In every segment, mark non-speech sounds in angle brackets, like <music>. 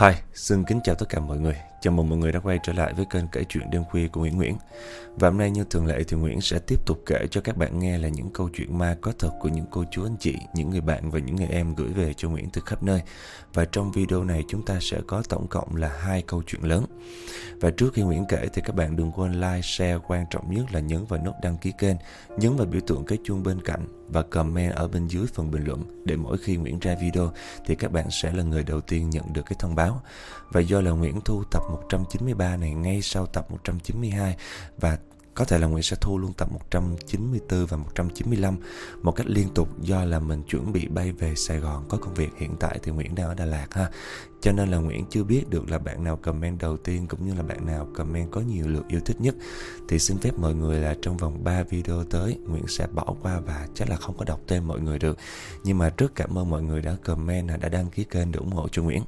Hi, xin kính chào tất cả mọi người. Chào mừng mọi người đã quay trở lại với kênh kể chuyện đêm khuya của Nguyễn Nguyễn. Và hôm nay như thường lệ thì Nguyễn sẽ tiếp tục kể cho các bạn nghe là những câu chuyện ma có thật của những cô chú anh chị, những người bạn và những người em gửi về cho Nguyễn từ khắp nơi. Và trong video này chúng ta sẽ có tổng cộng là hai câu chuyện lớn. Và trước khi Nguyễn kể thì các bạn đừng quên like, share, quan trọng nhất là nhấn vào nút đăng ký kênh, nhấn vào biểu tượng cái chuông bên cạnh và comment ở bên dưới phần bình luận để mỗi khi Nguyễn ra video thì các bạn sẽ là người đầu tiên nhận được cái thông báo. Và do là Nguyễn thu tập 193 này ngay sau tập 192 và có thể là Nguyễn sẽ thu luôn tập 194 và 195 một cách liên tục do là mình chuẩn bị bay về Sài Gòn có công việc hiện tại thì Nguyễn đang ở Đà Lạt ha. Cho nên là Nguyễn chưa biết được là bạn nào comment đầu tiên cũng như là bạn nào comment có nhiều lượt yêu thích nhất. Thì xin phép mọi người là trong vòng 3 video tới Nguyễn sẽ bỏ qua và chắc là không có đọc tên mọi người được. Nhưng mà rất cảm ơn mọi người đã comment, đã đăng ký kênh để ủng hộ cho Nguyễn.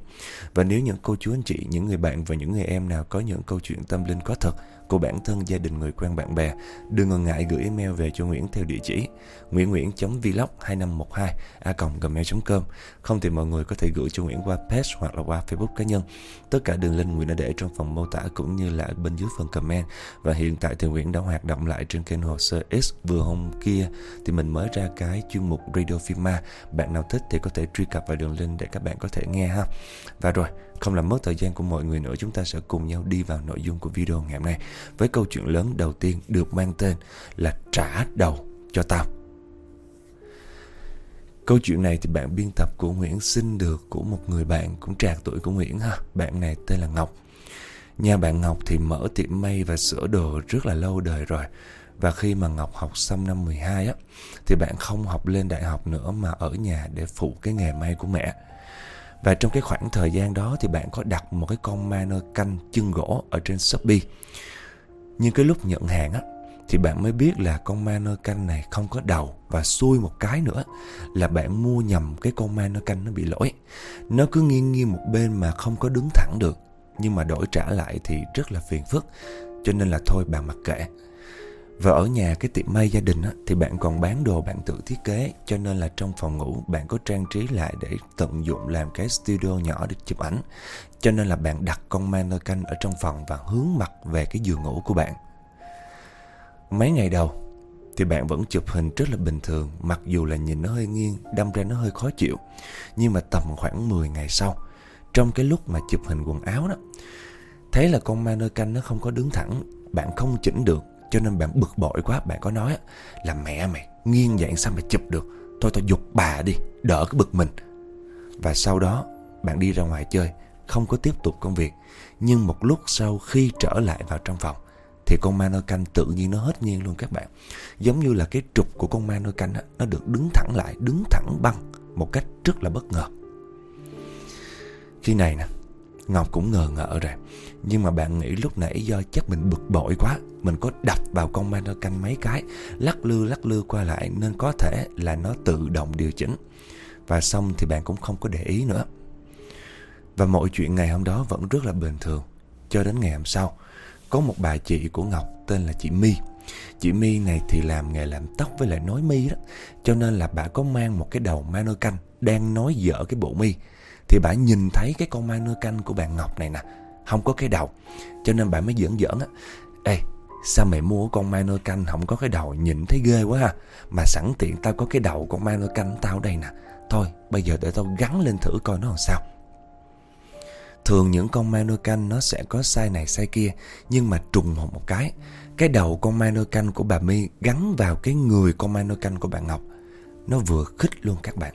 Và nếu những cô chú anh chị, những người bạn và những người em nào có những câu chuyện tâm linh có thật của bản thân, gia đình, người quen, bạn bè, đừng ngần ngại gửi email về cho Nguyễn theo địa chỉ nguyễn nguyễn.vlog 2512 a gmail.com. Không thì mọi người có thể gửi cho Nguyễn qua page hoặc là qua Facebook cá nhân. Tất cả đường link Nguyễn đã để trong phần mô tả cũng như là bên dưới phần comment. Và hiện tại thì Nguyễn đã hoạt động lại trên kênh Hồ Sơ X. Vừa hôm kia thì mình mới ra cái chuyên mục Radio Phima. Bạn nào thích thì có thể truy cập vào đường link để các bạn có thể nghe ha. Và rồi, không làm mất thời gian của mọi người nữa, chúng ta sẽ cùng nhau đi vào nội dung của video ngày hôm nay với câu chuyện lớn đầu tiên được mang tên là trả đầu cho tao. Câu chuyện này thì bạn biên tập của Nguyễn xin được của một người bạn cũng trạc tuổi của Nguyễn ha. Bạn này tên là Ngọc. Nhà bạn Ngọc thì mở tiệm may và sửa đồ rất là lâu đời rồi. Và khi mà Ngọc học xong năm 12 á thì bạn không học lên đại học nữa mà ở nhà để phụ cái nghề may của mẹ. Và trong cái khoảng thời gian đó thì bạn có đặt một cái con ma nơ canh chân gỗ ở trên Shopee. Nhưng cái lúc nhận hàng á, thì bạn mới biết là con ma nơ canh này không có đầu và xui một cái nữa là bạn mua nhầm cái con ma nơ canh nó bị lỗi. Nó cứ nghiêng nghiêng một bên mà không có đứng thẳng được. Nhưng mà đổi trả lại thì rất là phiền phức. Cho nên là thôi, bạn mặc kệ. Và ở nhà cái tiệm may gia đình á, thì bạn còn bán đồ bạn tự thiết kế cho nên là trong phòng ngủ bạn có trang trí lại để tận dụng làm cái studio nhỏ để chụp ảnh. Cho nên là bạn đặt con mannequin ở trong phòng và hướng mặt về cái giường ngủ của bạn. Mấy ngày đầu thì bạn vẫn chụp hình rất là bình thường mặc dù là nhìn nó hơi nghiêng, đâm ra nó hơi khó chịu. Nhưng mà tầm khoảng 10 ngày sau, trong cái lúc mà chụp hình quần áo đó, thấy là con mannequin nó không có đứng thẳng, bạn không chỉnh được cho nên bạn bực bội quá Bạn có nói là mẹ mày nghiêng dạng sao mà chụp được. Thôi tao dục bà đi Đỡ cái bực mình. Và sau đó bạn đi ra ngoài chơi Không có tiếp tục công việc. Nhưng một lúc sau khi trở lại vào trong phòng Thì con ma nơ canh tự nhiên nó hết nghiêng luôn các bạn. Giống như là cái trục của con ma nơ canh đó, Nó được đứng thẳng lại Đứng thẳng băng Một cách rất là bất ngờ. Khi này nè Ngọc cũng ngờ ngợ rồi. Nhưng mà bạn nghĩ lúc nãy do chắc mình bực bội quá, Mình có đập vào con ma canh mấy cái, Lắc lư lắc lư qua lại Nên có thể là nó tự động điều chỉnh. Và xong thì bạn cũng không có để ý nữa. Và mọi chuyện ngày hôm đó vẫn rất là bình thường, Cho đến ngày hôm sau. Có một bà chị của Ngọc tên là chị My. Chị My này thì làm nghề làm tóc với lại nói mi đó, Cho nên là bà có mang một cái đầu manơ canh, Đang nói dở cái bộ mi. Thì bà nhìn thấy cái con manơ canh của bạn Ngọc này nè không có cái đầu. Cho nên bạn mới giỡn giỡn á. Ê, sao mày mua con mano canh không có cái đầu? Nhìn thấy ghê quá ha. Mà sẵn tiện tao có cái đầu con mano canh tao đây nè. Thôi, bây giờ để tao gắn lên thử coi nó làm sao. Thường những con mano canh nó sẽ có sai này sai kia, Nhưng mà trùng một một cái. Cái đầu con mano canh của bà My Gắn vào cái người con mano canh của bạn Ngọc. Nó vừa khích luôn các bạn.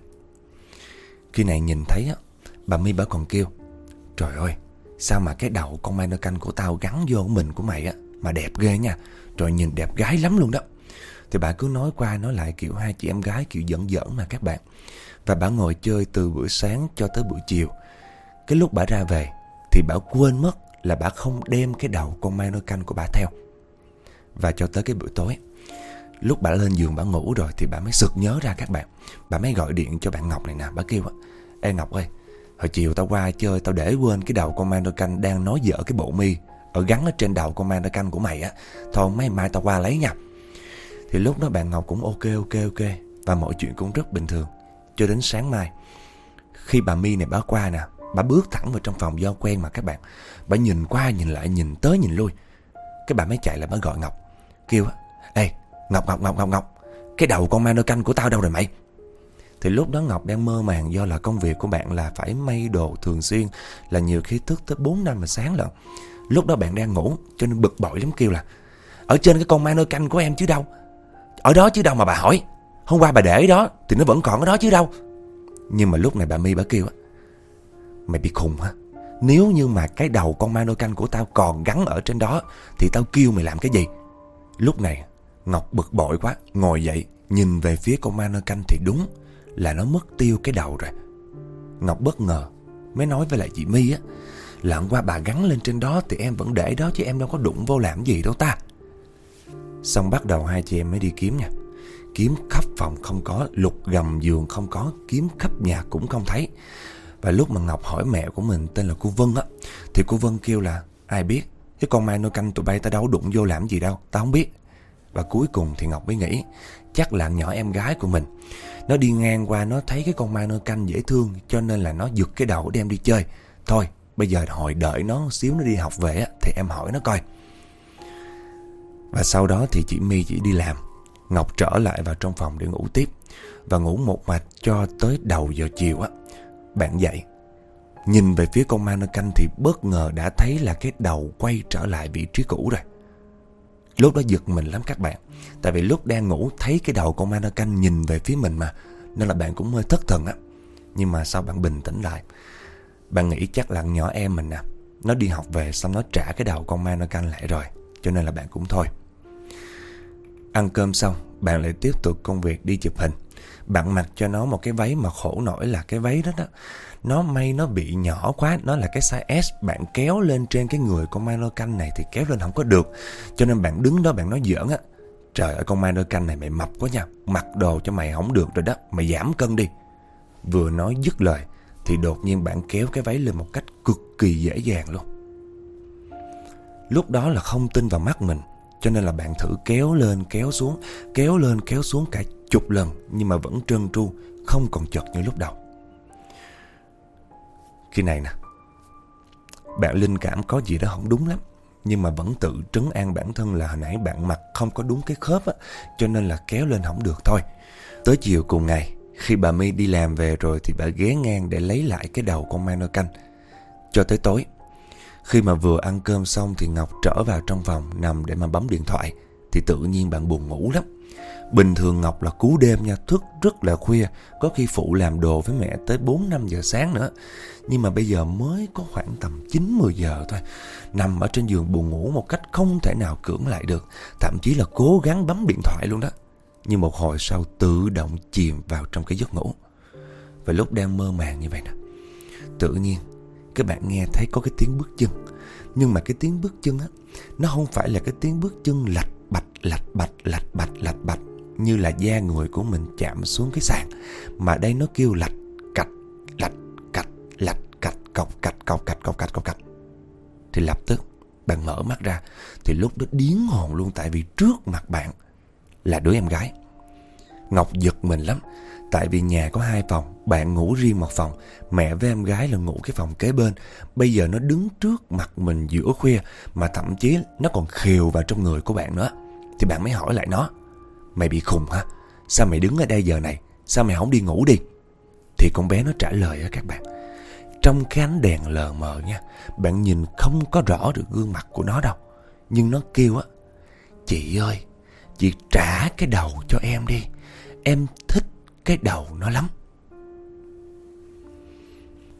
Khi này nhìn thấy á, Bà My bà còn kêu, Trời ơi Sao mà cái đầu con mannequin của tao gắn vô mình của mày á? Mà đẹp ghê nha. Trời, nhìn đẹp gái lắm luôn đó. Thì bà cứ nói qua nói lại kiểu hai chị em gái kiểu giỡn giỡn mà các bạn. Và bà ngồi chơi từ buổi sáng cho tới buổi chiều. Cái lúc bà ra về Thì bà quên mất là bà không đem cái đầu con mannequin của bà theo. Và cho tới cái buổi tối, Lúc bà lên giường bà ngủ rồi Thì bà mới sực nhớ ra các bạn. Bà mới gọi điện cho bạn Ngọc này nè, Bà kêu, Ê Ngọc ơi Hồi chiều tao qua chơi, tao để quên cái đầu con Commander Canh đang nói dở cái bộ mi Ở gắn ở trên đầu con Commander Canh của mày á. Thôi, mấy mai tao qua lấy nha. Thì lúc đó bạn Ngọc cũng ok ok ok. Và mọi chuyện cũng rất bình thường. Cho đến sáng mai, Khi bà mi này báo qua nè, Bà bước thẳng vào trong phòng do quen mà các bạn. Bà nhìn qua, nhìn lại, nhìn tới, nhìn lui. Cái bà mới chạy lại bà gọi Ngọc. Kêu Ê, Ngọc Ngọc Ngọc Ngọc Ngọc, Cái đầu con ma canh của tao đâu rồi mày? Thì lúc đó Ngọc đang mơ màng do là công việc của bạn là phải may đồ thường xuyên, Là nhiều khi thức tới 4 năm mà sáng lận. Lúc đó bạn đang ngủ, cho nên bực bội lắm kêu là, Ở trên cái con ma nơ canh của em chứ đâu? Ở đó chứ đâu mà bà hỏi. Hôm qua bà để đó thì nó vẫn còn ở đó chứ đâu. Nhưng mà lúc này bà My bà kêu Mày bị khùng hả? Nếu như mà cái đầu con ma nôi canh của tao còn gắn ở trên đó Thì tao kêu mày làm cái gì? Lúc này Ngọc bực bội quá, Ngồi dậy nhìn về phía con ma nôi canh thì đúng là nó mất tiêu cái đầu rồi. Ngọc bất ngờ, Mới nói với lại chị My á Là qua bà gắn lên trên đó Thì em vẫn để đó chứ em đâu có đụng vô làm gì đâu ta. Xong bắt đầu hai chị em mới đi kiếm nha. Kiếm khắp phòng không có, Lục gầm giường không có, Kiếm khắp nhà cũng không thấy. Và lúc mà Ngọc hỏi mẹ của mình tên là cô Vân á, Thì cô Vân kêu là, Ai biết? Cái con mai nôi canh tụi bay ta đâu đụng vô làm gì đâu ta không biết. Và cuối cùng thì Ngọc mới nghĩ, Chắc là nhỏ em gái của mình. Nó đi ngang qua, nó thấy cái con ma nôi canh dễ thương, Cho nên là nó giật cái đầu đem đi chơi. Thôi, bây giờ hồi đợi nó xíu nó đi học về Thì em hỏi nó coi. Và sau đó thì chị My chỉ đi làm. Ngọc trở lại vào trong phòng để ngủ tiếp. Và ngủ một mạch cho tới đầu giờ chiều á. Bạn dậy. Nhìn về phía con ma nơ canh thì bất ngờ đã thấy là cái đầu quay trở lại vị trí cũ rồi. Lúc đó giật mình lắm các bạn. Tại vì lúc đang ngủ thấy cái đầu con mannequin canh nhìn về phía mình mà. Nên là bạn cũng hơi thất thần á. Nhưng mà sau bạn bình tĩnh lại? Bạn nghĩ chắc là nhỏ em mình nè Nó đi học về xong nó trả cái đầu con mannequin canh lại rồi. Cho nên là bạn cũng thôi. Ăn cơm xong, bạn lại tiếp tục công việc đi chụp hình. Bạn mặc cho nó một cái váy mà khổ nổi là cái váy đó đó. Nó may nó bị nhỏ quá, nó là cái size S. Bạn kéo lên trên cái người con mai canh này thì kéo lên không có được. Cho nên bạn đứng đó bạn nói giỡn á. Trời ơi con mai canh này mày mập quá nha. Mặc đồ cho mày không được rồi đó. Mày giảm cân đi. Vừa nói dứt lời thì đột nhiên bạn kéo cái váy lên một cách cực kỳ dễ dàng luôn. Lúc đó là không tin vào mắt mình cho nên là bạn thử kéo lên kéo xuống Kéo lên kéo xuống cả chục lần Nhưng mà vẫn trơn tru Không còn chật như lúc đầu khi này nè, Bạn linh cảm có gì đó không đúng lắm, Nhưng mà vẫn tự trấn an bản thân là hồi nãy bạn mặc không có đúng cái khớp á, Cho nên là kéo lên không được thôi. Tới chiều cùng ngày, Khi bà My đi làm về rồi Thì bà ghé ngang để lấy lại cái đầu con ma canh. Cho tới tối, khi mà vừa ăn cơm xong thì Ngọc trở vào trong phòng nằm để mà bấm điện thoại, Thì tự nhiên bạn buồn ngủ lắm. Bình thường Ngọc là cú đêm nha, thức rất là khuya Có khi phụ làm đồ với mẹ tới 4-5 giờ sáng nữa. Nhưng mà bây giờ mới có khoảng tầm 9-10 giờ thôi Nằm ở trên giường buồn ngủ một cách không thể nào cưỡng lại được Thậm chí là cố gắng bấm điện thoại luôn đó. Nhưng một hồi sau tự động chìm vào trong cái giấc ngủ. Và lúc đang mơ màng như vậy nè Tự nhiên các bạn nghe thấy có cái tiếng bước chân. Nhưng mà cái tiếng bước chân á Nó không phải là cái tiếng bước chân lạch bạch lạch bạch lạch bạch lạch bạch. Như là da người của mình chạm xuống cái sàn. Mà đây nó kêu lạch, cạch lạch cạch lạch, cạch, cọc cạch cọc cạch cọc cạch cọc, cạch. Thì lập tức bạn mở mắt ra, Thì lúc đó điến hồn luôn, Tại vì trước mặt bạn là đứa em gái. Ngọc giật mình lắm, Tại vì nhà có hai phòng, Bạn ngủ riêng một phòng, Mẹ với em gái là ngủ cái phòng kế bên. Bây giờ nó đứng trước mặt mình giữa khuya, Mà thậm chí nó còn khều vào trong người của bạn nữa. Thì bạn mới hỏi lại nó Mày bị khùng hả? Sao mày đứng ở đây giờ này? Sao mày không đi ngủ đi? Thì con bé nó trả lời á các bạn. Trong cái ánh đèn lờ mờ nha, Bạn nhìn không có rõ được gương mặt của nó đâu. Nhưng nó kêu á, Chị ơi, Chị trả cái đầu cho em đi. Em thích cái đầu nó lắm.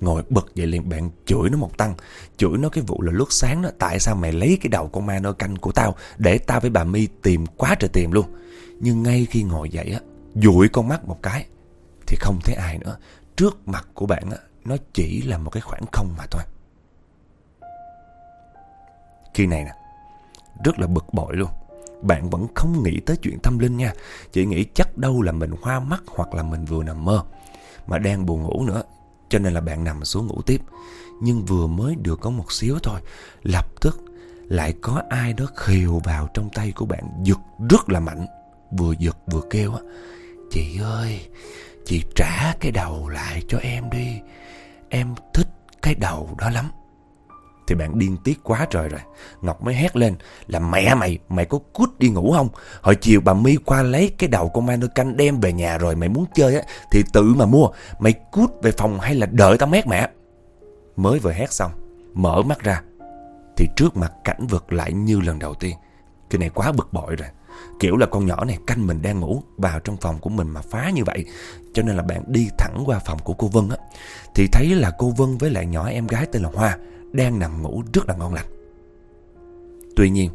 Ngồi bật dậy liền, bạn chửi nó một tăng. Chửi nó cái vụ là lúc sáng đó, Tại sao mày lấy cái đầu con ma nơ canh của tao Để tao với bà mi tìm quá trời tìm luôn? Nhưng ngay khi ngồi dậy á Dụi con mắt một cái, Thì không thấy ai nữa Trước mặt của bạn á, Nó chỉ là một cái khoảng không mà thôi Khi này nè, Rất là bực bội luôn bạn vẫn không nghĩ tới chuyện tâm linh nha. Chỉ nghĩ chắc đâu là mình hoa mắt hoặc là mình vừa nằm mơ. Mà đang buồn ngủ nữa. Cho nên là bạn nằm xuống ngủ tiếp. Nhưng vừa mới được có một xíu thôi. Lập tức lại có ai đó khều vào trong tay của bạn, giật rất là mạnh. Vừa giật vừa kêu á. Chị ơi, chị trả cái đầu lại cho em đi. Em thích cái đầu đó lắm. Thì bạn điên tiết quá trời rồi. Ngọc mới hét lên là mẹ mày, mày có cút đi ngủ không? Hồi chiều bà My qua lấy cái đầu con ma canh đem về nhà rồi mày muốn chơi á thì tự mà mua. Mày cút về phòng hay là đợi tao mét mẹ? Mới vừa hét xong, mở mắt ra thì trước mặt cảnh vật lại như lần đầu tiên. Cái này quá bực bội rồi. Kiểu là con nhỏ này canh mình đang ngủ vào trong phòng của mình mà phá như vậy. Cho nên là bạn đi thẳng qua phòng của cô Vân á. Thì thấy là cô Vân với lại nhỏ em gái tên là Hoa đang nằm ngủ rất là ngon lành. Tuy nhiên,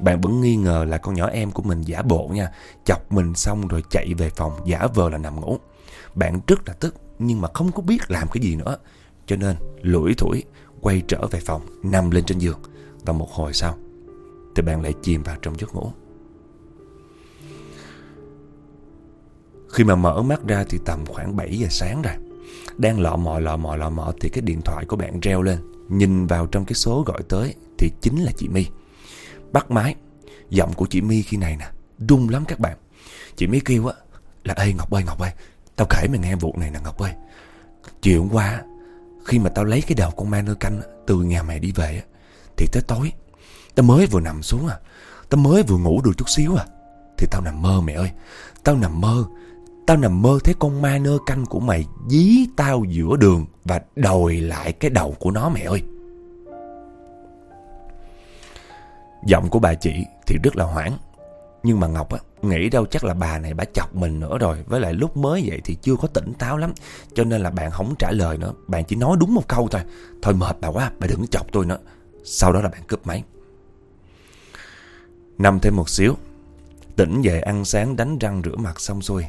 bạn vẫn nghi ngờ là con nhỏ em của mình giả bộ nha. Chọc mình xong rồi chạy về phòng giả vờ là nằm ngủ. Bạn rất là tức nhưng mà không có biết làm cái gì nữa. Cho nên lủi thủi quay trở về phòng nằm lên trên giường. Và một hồi sau thì bạn lại chìm vào trong giấc ngủ. Khi mà mở mắt ra thì tầm khoảng 7 giờ sáng rồi. Đang lọ mò lọ mò lọ mò thì cái điện thoại của bạn reo lên. Nhìn vào trong cái số gọi tới thì chính là chị My. Bắt máy. Giọng của chị My khi này nè, rung lắm các bạn. Chị My kêu á là Ê Ngọc ơi Ngọc ơi, tao kể mày nghe vụ này nè Ngọc ơi. Chiều hôm qua khi mà tao lấy cái đầu con ma nơ canh từ nhà mày đi về thì tới tối tao mới vừa nằm xuống à, tao mới vừa ngủ được chút xíu à thì tao nằm mơ mẹ ơi, tao nằm mơ Tao nằm mơ thấy con ma nơ canh của mày dí tao giữa đường và đòi lại cái đầu của nó mẹ ơi. Giọng của bà chị thì rất là hoảng. Nhưng mà Ngọc á, nghĩ đâu chắc là bà này bà chọc mình nữa rồi. Với lại lúc mới vậy thì chưa có tỉnh táo lắm. Cho nên là bạn không trả lời nữa. Bạn chỉ nói đúng một câu thôi. Thôi mệt bà quá, bà đừng chọc tôi nữa. Sau đó là bạn cướp máy. Nằm thêm một xíu. Tỉnh dậy ăn sáng đánh răng rửa mặt xong xuôi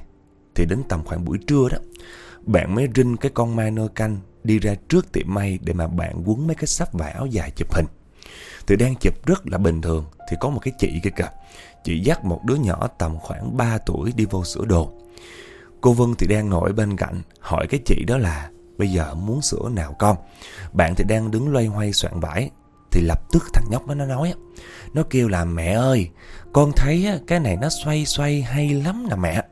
thì đến tầm khoảng buổi trưa đó, Bạn mới rinh cái con ma nơ canh Đi ra trước tiệm may để mà bạn quấn mấy cái sắp vải áo dài chụp hình. Thì đang chụp rất là bình thường, Thì có một cái chị kia kìa. Chị dắt một đứa nhỏ tầm khoảng 3 tuổi đi vô sửa đồ. Cô Vân thì đang ngồi bên cạnh, Hỏi cái chị đó là, Bây giờ muốn sửa nào con? Bạn thì đang đứng loay hoay soạn vải, Thì lập tức thằng nhóc đó nó nói Nó kêu là, mẹ ơi, Con thấy cái này nó xoay xoay hay lắm nè mẹ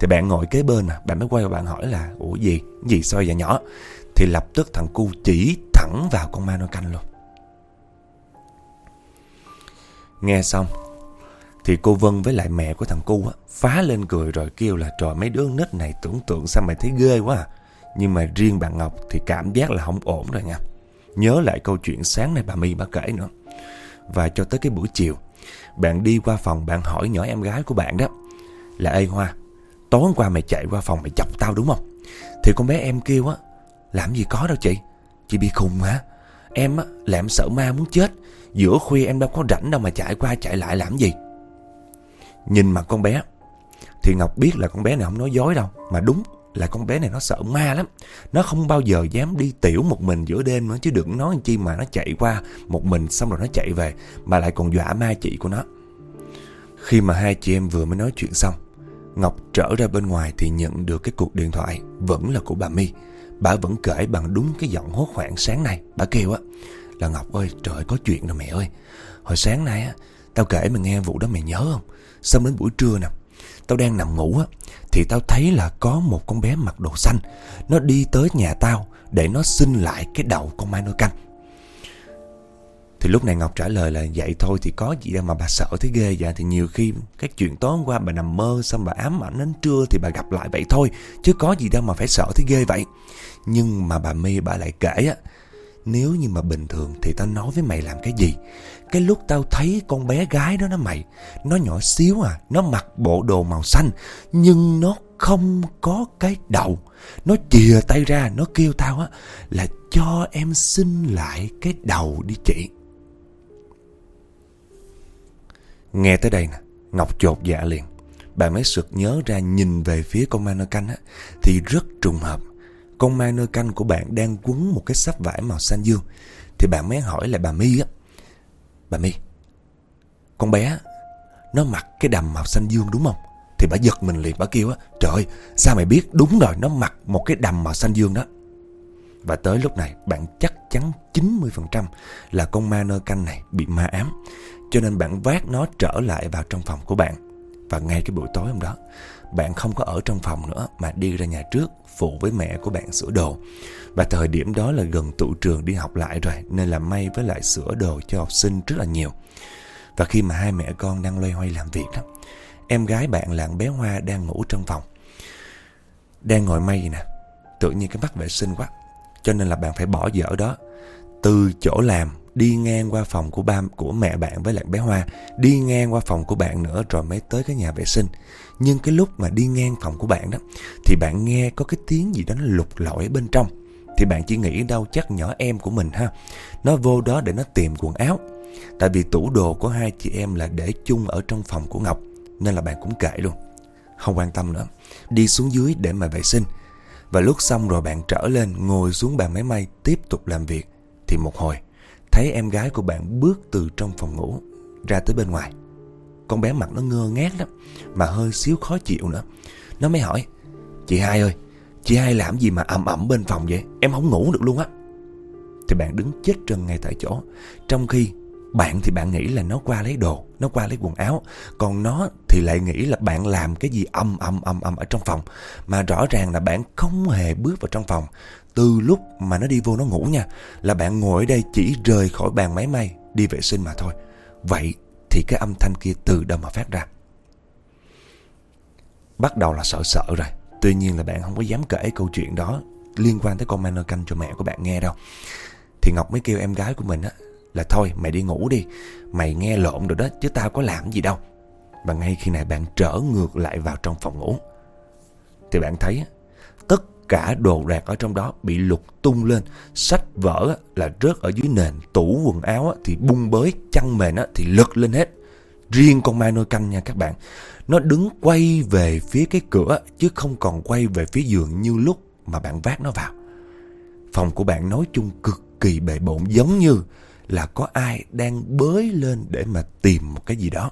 thì bạn ngồi kế bên à, bạn mới quay vào bạn hỏi là Ủa gì, gì soi vậy nhỏ? Thì lập tức thằng cu chỉ thẳng vào con ma nôi canh luôn. Nghe xong Thì cô Vân với lại mẹ của thằng cu á Phá lên cười rồi kêu là Trời mấy đứa nít này tưởng tượng sao mày thấy ghê quá à. Nhưng mà riêng bạn Ngọc thì cảm giác là không ổn rồi nha. Nhớ lại câu chuyện sáng nay bà My bà kể nữa. Và cho tới cái buổi chiều Bạn đi qua phòng bạn hỏi nhỏ em gái của bạn đó Là Ê Hoa Tối hôm qua mày chạy qua phòng mày chọc tao đúng không? Thì con bé em kêu á, Làm gì có đâu chị Chị bị khùng hả? Em á, là em sợ ma muốn chết, Giữa khuya em đâu có rảnh đâu mà chạy qua chạy lại làm gì? Nhìn mặt con bé, Thì Ngọc biết là con bé này không nói dối đâu, Mà đúng là con bé này nó sợ ma lắm. Nó không bao giờ dám đi tiểu một mình giữa đêm nữa, Chứ đừng nói chi mà nó chạy qua một mình xong rồi nó chạy về, Mà lại còn dọa ma chị của nó. Khi mà hai chị em vừa mới nói chuyện xong Ngọc trở ra bên ngoài thì nhận được cái cuộc điện thoại vẫn là của bà My. Bà vẫn kể bằng đúng cái giọng hốt hoảng sáng nay. Bà kêu á, là Ngọc ơi, trời, có chuyện rồi mẹ ơi. Hồi sáng nay á, tao kể mày nghe vụ đó mày nhớ không? Xong đến buổi trưa nè, Tao đang nằm ngủ á, Thì tao thấy là có một con bé mặc đồ xanh Nó đi tới nhà tao Để nó xin lại cái đầu con mai nôi canh thì lúc này Ngọc trả lời là, vậy thôi thì có gì đâu mà bà sợ thế ghê vậy. Thì nhiều khi các chuyện tối hôm qua, bà nằm mơ xong bà ám ảnh đến trưa thì bà gặp lại vậy thôi, Chứ có gì đâu mà phải sợ thế ghê vậy. Nhưng mà bà My, bà lại kể á, Nếu như mà bình thường thì tao nói với mày làm cái gì? Cái lúc tao thấy con bé gái đó nó mày, Nó nhỏ xíu à Nó mặc bộ đồ màu xanh, Nhưng nó không có cái đầu. Nó chìa tay ra, Nó kêu tao á Là cho em xin lại cái đầu đi chị. Nghe tới đây nè, Ngọc chột dạ liền. Bà mới sực nhớ ra nhìn về phía con ma nơ canh á, thì rất trùng hợp. Con ma nơ canh của bạn đang quấn một cái sắp vải màu xanh dương. Thì bạn mới hỏi lại bà My á. Bà My, con bé nó mặc cái đầm màu xanh dương đúng không? Thì bà giật mình liền bà kêu á, trời ơi, sao mày biết đúng rồi nó mặc một cái đầm màu xanh dương đó. Và tới lúc này bạn chắc chắn 90% là con ma nơ canh này bị ma ám cho nên bạn vác nó trở lại vào trong phòng của bạn. Và ngay cái buổi tối hôm đó, Bạn không có ở trong phòng nữa Mà đi ra nhà trước Phụ với mẹ của bạn sửa đồ. Và thời điểm đó là gần tụ trường đi học lại rồi, Nên là may với lại sửa đồ cho học sinh rất là nhiều. Và khi mà hai mẹ con đang loay hoay làm việc đó, Em gái bạn là bé Hoa đang ngủ trong phòng. Đang ngồi may gì nè, Tự nhiên cái mắt vệ sinh quá. Cho nên là bạn phải bỏ dở đó, Từ chỗ làm đi ngang qua phòng của ba của mẹ bạn với lại bé Hoa, đi ngang qua phòng của bạn nữa rồi mới tới cái nhà vệ sinh. Nhưng cái lúc mà đi ngang phòng của bạn đó thì bạn nghe có cái tiếng gì đó nó lục lọi bên trong. Thì bạn chỉ nghĩ đâu chắc nhỏ em của mình ha. Nó vô đó để nó tìm quần áo. Tại vì tủ đồ của hai chị em là để chung ở trong phòng của Ngọc nên là bạn cũng kệ luôn. Không quan tâm nữa. Đi xuống dưới để mà vệ sinh. Và lúc xong rồi bạn trở lên ngồi xuống bàn máy may tiếp tục làm việc. Thì một hồi thấy em gái của bạn bước từ trong phòng ngủ ra tới bên ngoài. Con bé mặt nó ngơ ngác lắm, mà hơi xíu khó chịu nữa. Nó mới hỏi, chị hai ơi, chị hai làm gì mà ẩm ẩm bên phòng vậy? Em không ngủ được luôn á. Thì bạn đứng chết trân ngay tại chỗ. Trong khi bạn thì bạn nghĩ là nó qua lấy đồ, nó qua lấy quần áo. Còn nó thì lại nghĩ là bạn làm cái gì âm âm âm âm ở trong phòng. Mà rõ ràng là bạn không hề bước vào trong phòng. Từ lúc mà nó đi vô nó ngủ nha, Là bạn ngồi ở đây chỉ rời khỏi bàn máy may, Đi vệ sinh mà thôi. Vậy thì cái âm thanh kia từ đâu mà phát ra? Bắt đầu là sợ sợ rồi. Tuy nhiên là bạn không có dám kể câu chuyện đó Liên quan tới con ma canh cho mẹ của bạn nghe đâu. Thì Ngọc mới kêu em gái của mình á, Là thôi, mày đi ngủ đi. Mày nghe lộn rồi đó, chứ tao có làm gì đâu. Và ngay khi này bạn trở ngược lại vào trong phòng ngủ. Thì bạn thấy cả đồ đạc ở trong đó bị lục tung lên. Sách vở là rớt ở dưới nền tủ quần áo thì bung bới, chăn mền thì lật lên hết. Riêng con ma nôi canh nha các bạn. Nó đứng quay về phía cái cửa chứ không còn quay về phía giường như lúc mà bạn vác nó vào. Phòng của bạn nói chung cực kỳ bề bộn, giống như là có ai đang bới lên để mà tìm một cái gì đó.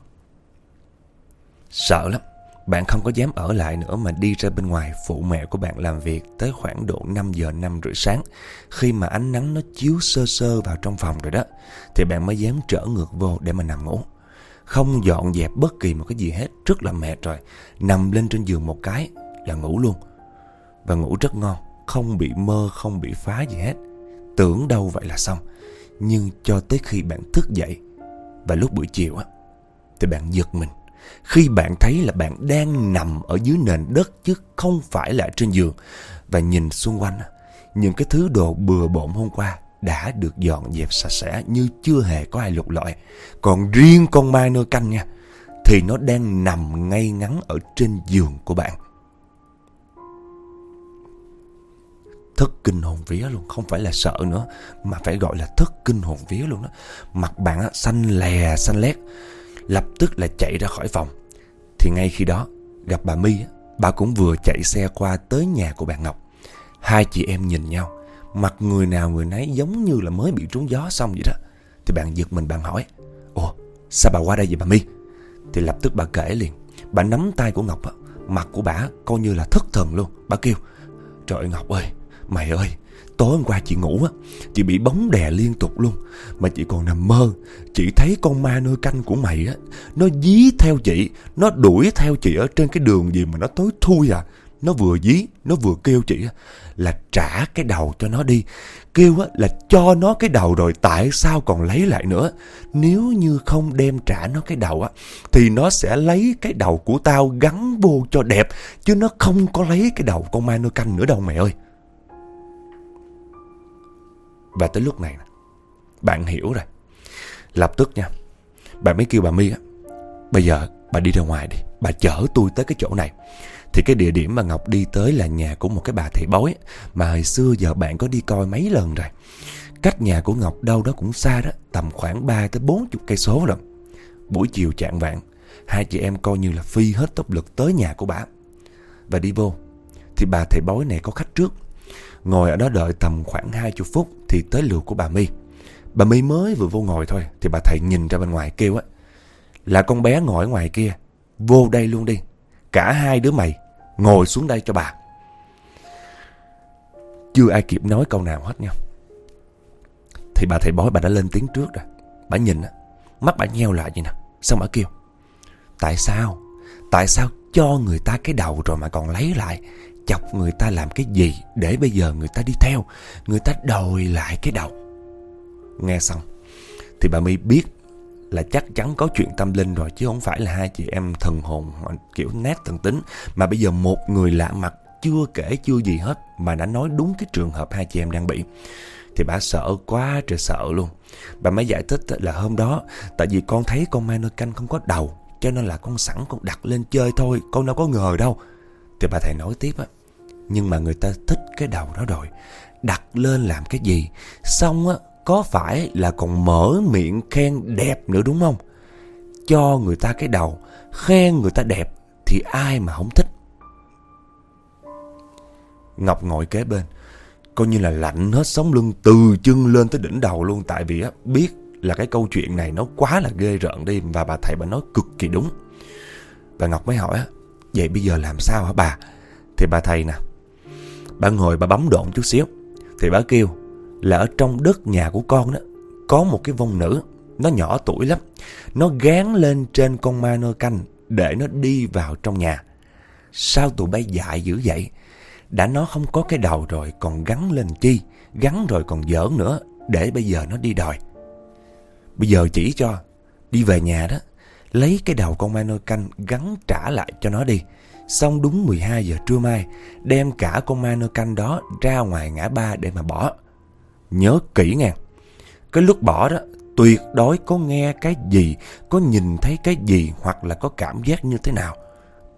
Sợ lắm bạn không có dám ở lại nữa mà đi ra bên ngoài phụ mẹ của bạn làm việc tới khoảng độ 5 giờ 5 rưỡi sáng. Khi mà ánh nắng nó chiếu sơ sơ vào trong phòng rồi đó, thì bạn mới dám trở ngược vô để mà nằm ngủ. Không dọn dẹp bất kỳ một cái gì hết, rất là mệt rồi. Nằm lên trên giường một cái là ngủ luôn. Và ngủ rất ngon, không bị mơ, không bị phá gì hết. Tưởng đâu vậy là xong. Nhưng cho tới khi bạn thức dậy, và lúc buổi chiều á, thì bạn giật mình khi bạn thấy là bạn đang nằm ở dưới nền đất chứ không phải là trên giường và nhìn xung quanh những cái thứ đồ bừa bộn hôm qua đã được dọn dẹp sạch sẽ như chưa hề có ai lục lọi. Còn riêng con mai nơ canh nha thì nó đang nằm ngay ngắn ở trên giường của bạn. Thất kinh hồn vía luôn, không phải là sợ nữa mà phải gọi là thất kinh hồn vía luôn đó. Mặt bạn á, xanh lè xanh lét lập tức là chạy ra khỏi phòng. Thì ngay khi đó, gặp bà My, bà cũng vừa chạy xe qua tới nhà của bà Ngọc. Hai chị em nhìn nhau, mặt người nào người nấy giống như là mới bị trúng gió xong vậy đó. Thì bạn giật mình bạn hỏi, Ồ, sao bà qua đây vậy bà My? Thì lập tức bà kể liền, bà nắm tay của Ngọc, mặt của bà coi như là thất thần luôn. Bà kêu, trời Ngọc ơi, mày ơi, Tối hôm qua chị ngủ á, Chị bị bóng đè liên tục luôn. Mà chị còn nằm mơ, Chị thấy con ma nuôi canh của mày á, Nó dí theo chị, Nó đuổi theo chị ở trên cái đường gì mà nó tối thui à. Nó vừa dí, Nó vừa kêu chị là trả cái đầu cho nó đi. Kêu á, là cho nó cái đầu rồi Tại sao còn lấy lại nữa. Nếu như không đem trả nó cái đầu á, Thì nó sẽ lấy cái đầu của tao gắn vô cho đẹp, Chứ nó không có lấy cái đầu con ma nuôi canh nữa đâu mẹ ơi và tới lúc này Bạn hiểu rồi. Lập tức nha, Bạn mới kêu bà My á, Bây giờ bà đi ra ngoài đi, Bà chở tôi tới cái chỗ này. Thì cái địa điểm mà Ngọc đi tới là nhà của một cái bà thầy bói Mà hồi xưa giờ bạn có đi coi mấy lần rồi. Cách nhà của Ngọc đâu đó cũng xa đó, Tầm khoảng 3 tới 40 cây số rồi Buổi chiều chạng vạn Hai chị em coi như là phi hết tốc lực tới nhà của bà. Và đi vô, Thì bà thầy bói này có khách trước. Ngồi ở đó đợi tầm khoảng 20 phút thì tới lượt của bà My. Bà My mới vừa vô ngồi thôi thì bà thầy nhìn ra bên ngoài kêu á. Là con bé ngồi ở ngoài kia, vô đây luôn đi. Cả hai đứa mày ngồi xuống đây cho bà. Chưa ai kịp nói câu nào hết nha. Thì bà thầy bói bà đã lên tiếng trước rồi. Bà nhìn á, mắt bà nheo lại vậy nè. Xong bà kêu. Tại sao? Tại sao cho người ta cái đầu rồi mà còn lấy lại Chọc người ta làm cái gì Để bây giờ người ta đi theo, Người ta đòi lại cái đầu. Nghe xong, Thì bà My biết là chắc chắn có chuyện tâm linh rồi, Chứ không phải là hai chị em thần hồn kiểu nát thần tính. Mà bây giờ một người lạ mặt, chưa kể chưa gì hết, Mà đã nói đúng cái trường hợp hai chị em đang bị, Thì bà sợ quá trời sợ luôn. Bà mới giải thích là hôm đó, Tại vì con thấy con ma canh không có đầu, Cho nên là con sẵn con đặt lên chơi thôi, Con đâu có ngờ đâu. Thì bà thầy nói tiếp á nhưng mà người ta thích cái đầu đó rồi Đặt lên làm cái gì Xong á có phải là còn mở miệng khen đẹp nữa đúng không? Cho người ta cái đầu, khen người ta đẹp thì ai mà không thích. Ngọc ngồi kế bên, coi như là lạnh hết sống lưng từ chân lên tới đỉnh đầu luôn tại vì á biết là cái câu chuyện này nó quá là ghê rợn đi và bà thầy bà nói cực kỳ đúng. Và Ngọc mới hỏi á, vậy bây giờ làm sao hả bà? Thì bà thầy nè, bà ngồi bà bấm độn chút xíu, thì bà kêu là ở trong đất nhà của con đó có một cái vong nữ, nó nhỏ tuổi lắm. Nó gán lên trên con ma nơ canh để nó đi vào trong nhà. Sao tụi bay dại dữ vậy? Đã nó không có cái đầu rồi còn gắn lên chi? Gắn rồi còn giỡn nữa để bây giờ nó đi đòi. Bây giờ chỉ cho đi về nhà đó, lấy cái đầu con ma nơ canh gắn trả lại cho nó đi. Xong đúng 12 giờ trưa mai, đem cả con ma nơ canh đó ra ngoài ngã ba để mà bỏ. Nhớ kỹ nghe. Cái lúc bỏ đó, tuyệt đối có nghe cái gì, có nhìn thấy cái gì hoặc là có cảm giác như thế nào.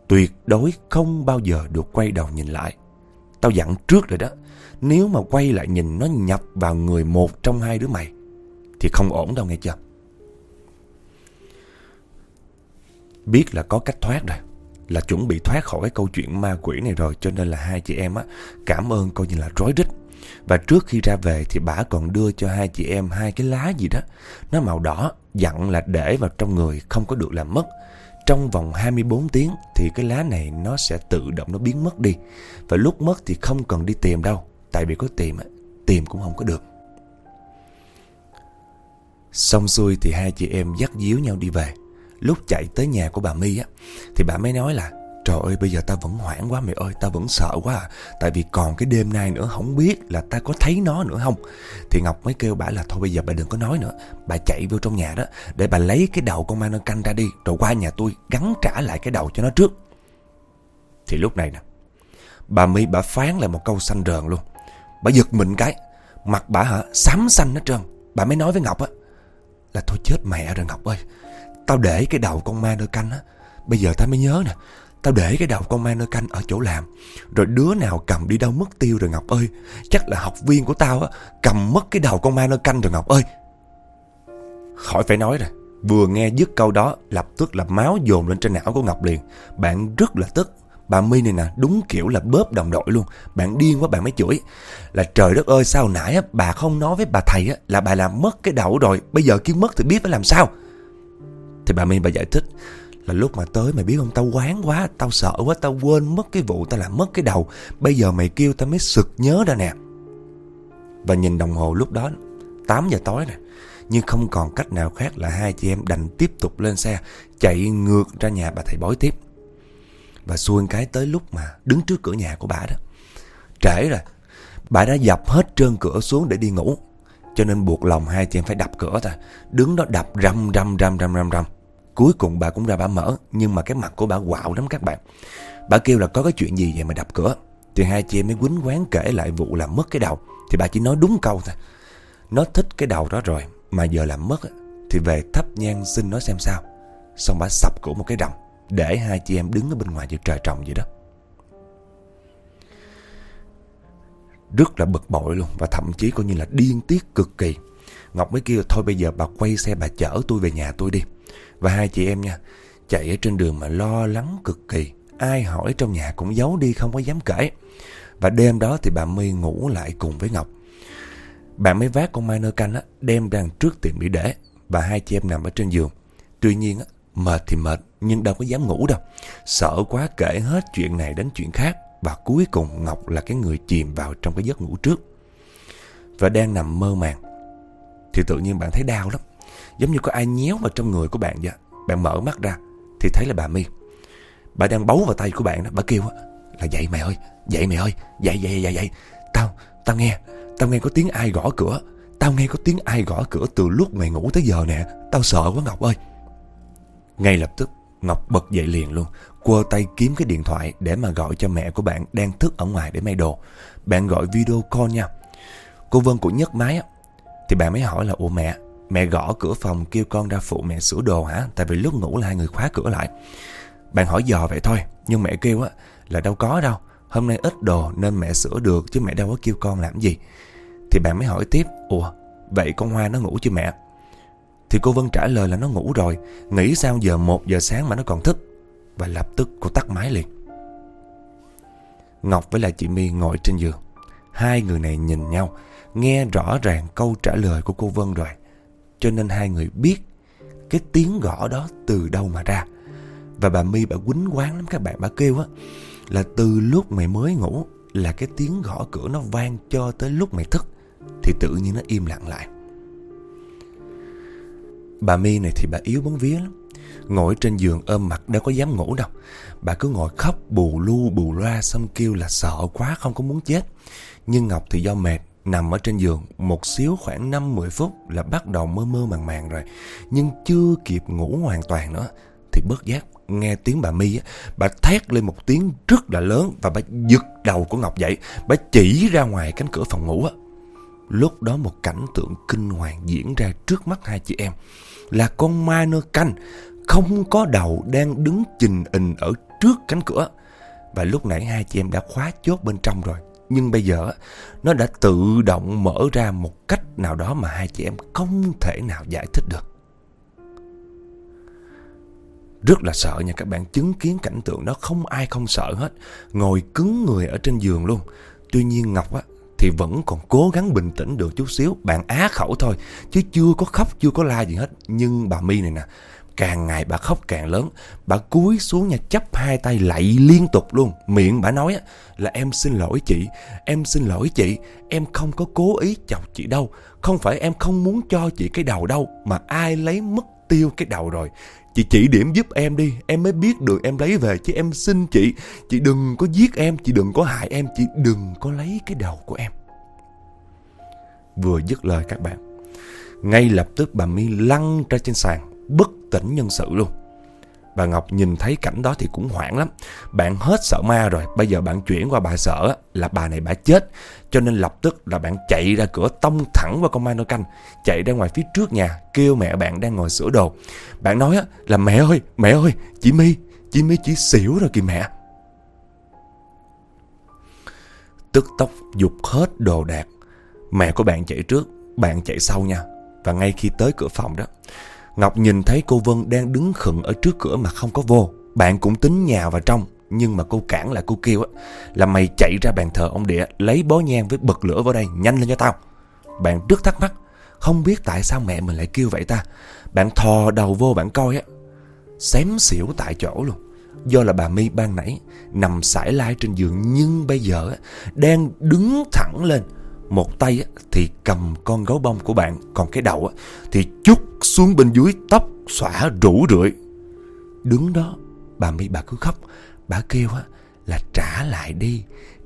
Tuyệt đối không bao giờ được quay đầu nhìn lại. Tao dặn trước rồi đó, nếu mà quay lại nhìn nó nhập vào người một trong hai đứa mày, thì không ổn đâu nghe chưa? Biết là có cách thoát rồi, là chuẩn bị thoát khỏi cái câu chuyện ma quỷ này rồi, cho nên là hai chị em á cảm ơn coi như là rối rít. Và trước khi ra về thì bà còn đưa cho hai chị em hai cái lá gì đó. Nó màu đỏ, dặn là để vào trong người không có được làm mất. Trong vòng 24 tiếng thì cái lá này nó sẽ tự động nó biến mất đi. Và lúc mất thì không cần đi tìm đâu. Tại vì có tìm, tìm cũng không có được. Xong xuôi thì hai chị em dắt díu nhau đi về. Lúc chạy tới nhà của bà My á, thì bà mới nói là Trời ơi bây giờ ta vẫn hoảng quá mẹ ơi Ta vẫn sợ quá à. Tại vì còn cái đêm nay nữa Không biết là ta có thấy nó nữa không? Thì Ngọc mới kêu bà là Thôi bây giờ bà đừng có nói nữa Bà chạy vô trong nhà đó Để bà lấy cái đầu con ma non canh ra đi Rồi qua nhà tôi gắn trả lại cái đầu cho nó trước. Thì lúc này nè Bà My bà phán lại một câu xanh rờn luôn. Bà giật mình cái Mặt bà hả xám xanh hết trơn. Bà mới nói với Ngọc á Là thôi chết mẹ rồi Ngọc ơi Tao để cái đầu con ma nơ canh á. Bây giờ tao mới nhớ nè Tao để cái đầu con ma nơ canh ở chỗ làm. Rồi đứa nào cầm đi đâu mất tiêu rồi Ngọc ơi. Chắc là học viên của tao á Cầm mất cái đầu con ma nơ canh rồi Ngọc ơi. Khỏi phải nói rồi Vừa nghe dứt câu đó Lập tức là máu dồn lên trên não của Ngọc liền. Bạn rất là tức. Bà My này nè đúng kiểu là bóp đồng đội luôn. Bạn điên quá bạn mới chửi. Là trời đất ơi sao nãy á, bà không nói với bà thầy á, là bà làm mất cái đầu rồi Bây giờ kiếm mất thì biết phải làm sao. Thì bà My bà giải thích là lúc mà tới mày biết không? Tao quán quá, Tao sợ quá, Tao quên mất cái vụ, Tao làm mất cái đầu. Bây giờ mày kêu tao mới sực nhớ ra nè. Và nhìn đồng hồ lúc đó 8 giờ tối nè. Nhưng không còn cách nào khác là hai chị em đành tiếp tục lên xe, Chạy ngược ra nhà bà thầy bói tiếp. Và xuôi cái tới lúc mà đứng trước cửa nhà của bà đó. Trễ rồi, Bà đã dập hết trơn cửa xuống để đi ngủ. Cho nên buộc lòng hai chị em phải đập cửa ta Đứng đó đập răm răm răm răm răm răm Cuối cùng bà cũng ra bà mở, Nhưng mà cái mặt của bà quạo lắm các bạn. Bà kêu là có cái chuyện gì vậy mà đập cửa. Thì hai chị em mới quýnh quán kể lại vụ làm mất cái đầu. Thì bà chỉ nói đúng câu thôi. Nó thích cái đầu đó rồi, Mà giờ làm mất, Thì về thắp nhang xin nó xem sao. Xong bà sập cổ một cái rồng Để hai chị em đứng ở bên ngoài như trời trồng vậy đó. Rất là bực bội luôn, Và thậm chí coi như là điên tiết cực kỳ. Ngọc mới kêu, thôi bây giờ bà quay xe bà chở tôi về nhà tôi đi và hai chị em nha Chạy ở trên đường mà lo lắng cực kỳ. Ai hỏi trong nhà cũng giấu đi không có dám kể. Và đêm đó thì bà My ngủ lại cùng với Ngọc. Bạn mới vác con minor canh á, đem ra trước tiệm bị để Và hai chị em nằm ở trên giường. Tuy nhiên á, mệt thì mệt nhưng đâu có dám ngủ đâu. Sợ quá kể hết chuyện này đến chuyện khác. Và cuối cùng Ngọc là cái người chìm vào trong cái giấc ngủ trước. Và đang nằm mơ màng. Thì tự nhiên bạn thấy đau lắm. Giống như có ai nhéo vào trong người của bạn vậy. Bạn mở mắt ra, Thì thấy là bà My. Bà đang bấu vào tay của bạn đó. Bà kêu là dậy mày ơi Dậy mày ơi Dậy dậy dậy dậy Tao Tao nghe Tao nghe có tiếng ai gõ cửa. Tao nghe có tiếng ai gõ cửa từ lúc mày ngủ tới giờ nè. Tao sợ quá Ngọc ơi. Ngay lập tức, Ngọc bật dậy liền luôn, Quơ tay kiếm cái điện thoại để mà gọi cho mẹ của bạn đang thức ở ngoài để may đồ. Bạn gọi video call nha. Cô Vân cũng nhấc máy Thì bạn mới hỏi là, Ủa mẹ Mẹ gõ cửa phòng kêu con ra phụ mẹ sửa đồ hả? Tại vì lúc ngủ là hai người khóa cửa lại. Bạn hỏi dò vậy thôi, Nhưng mẹ kêu á là đâu có đâu, Hôm nay ít đồ nên mẹ sửa được Chứ mẹ đâu có kêu con làm gì. Thì bạn mới hỏi tiếp, Ủa, vậy con Hoa nó ngủ chưa mẹ? Thì cô Vân trả lời là nó ngủ rồi, Nghĩ sao giờ 1 giờ sáng mà nó còn thức? Và lập tức cô tắt máy liền. Ngọc với lại chị My ngồi trên giường. Hai người này nhìn nhau, Nghe rõ ràng câu trả lời của cô Vân rồi. Cho nên hai người biết Cái tiếng gõ đó từ đâu mà ra. Và bà My bà quýnh quán lắm, các bạn Bà kêu á, Là từ lúc mày mới ngủ Là cái tiếng gõ cửa nó vang cho tới lúc mày thức, Thì tự nhiên nó im lặng lại. Bà My này thì bà yếu bóng vía lắm. Ngồi trên giường ôm mặt, đâu có dám ngủ đâu. Bà cứ ngồi khóc bù lu bù loa, Xong kêu là sợ quá, không có muốn chết. Nhưng Ngọc thì do mệt Nằm ở trên giường một xíu khoảng 5-10 phút là bắt đầu mơ mơ màng màng rồi. Nhưng chưa kịp ngủ hoàn toàn nữa thì bớt giác nghe tiếng bà My bà thét lên một tiếng rất là lớn và bà giật đầu của Ngọc dậy, bà chỉ ra ngoài cánh cửa phòng ngủ. Lúc đó một cảnh tượng kinh hoàng diễn ra trước mắt hai chị em là con ma nơ canh không có đầu đang đứng chình hình ở trước cánh cửa. Và lúc nãy hai chị em đã khóa chốt bên trong rồi nhưng bây giờ nó đã tự động mở ra một cách nào đó mà hai chị em không thể nào giải thích được. Rất là sợ nha các bạn chứng kiến cảnh tượng đó không ai không sợ hết. Ngồi cứng người ở trên giường luôn. Tuy nhiên Ngọc á, thì vẫn còn cố gắng bình tĩnh được chút xíu. Bạn á khẩu thôi chứ chưa có khóc chưa có la gì hết. Nhưng bà My này nè Càng ngày bà khóc càng lớn. Bà cúi xuống nhà chấp hai tay lạy liên tục luôn. Miệng bà nói là em xin lỗi chị, Em xin lỗi chị. Em không có cố ý chọc chị đâu. Không phải em không muốn cho chị cái đầu đâu, Mà ai lấy mất tiêu cái đầu rồi. Chị chỉ điểm giúp em đi, Em mới biết được em lấy về Chứ em xin chị. Chị đừng có giết em, Chị đừng có hại em, Chị đừng có lấy cái đầu của em. Vừa dứt lời các bạn, Ngay lập tức bà mi lăn ra trên sàn bất tỉnh nhân sự luôn. Bà Ngọc nhìn thấy cảnh đó thì cũng hoảng lắm. Bạn hết sợ ma rồi, bây giờ bạn chuyển qua bà sợ là bà này bà chết. Cho nên lập tức là bạn chạy ra cửa tông thẳng vào con ma nô canh. Chạy ra ngoài phía trước nhà, kêu mẹ bạn đang ngồi sửa đồ. Bạn nói là mẹ ơi, mẹ ơi, chị My, chị My chỉ xỉu rồi kìa mẹ. Tức tốc dục hết đồ đạc. Mẹ của bạn chạy trước, bạn chạy sau nha. Và ngay khi tới cửa phòng đó, Ngọc nhìn thấy cô Vân đang đứng khựng ở trước cửa mà không có vô. Bạn cũng tính nhào vào trong. Nhưng mà cô cản lại, cô kêu á, Là mày chạy ra bàn thờ ông địa, Lấy bó nhang với bật lửa vào đây, Nhanh lên cho tao Bạn rất thắc mắc, Không biết tại sao mẹ mình lại kêu vậy ta Bạn thò đầu vô bạn coi á, Xém xỉu tại chỗ luôn Do là bà My ban nãy Nằm sải lai trên giường, Nhưng bây giờ Đang đứng thẳng lên một tay thì cầm con gấu bông của bạn, Còn cái đầu thì chút xuống bên dưới tóc xõa rủ rượi. Đứng đó, bà mi, bà cứ khóc. Bà kêu là trả lại đi,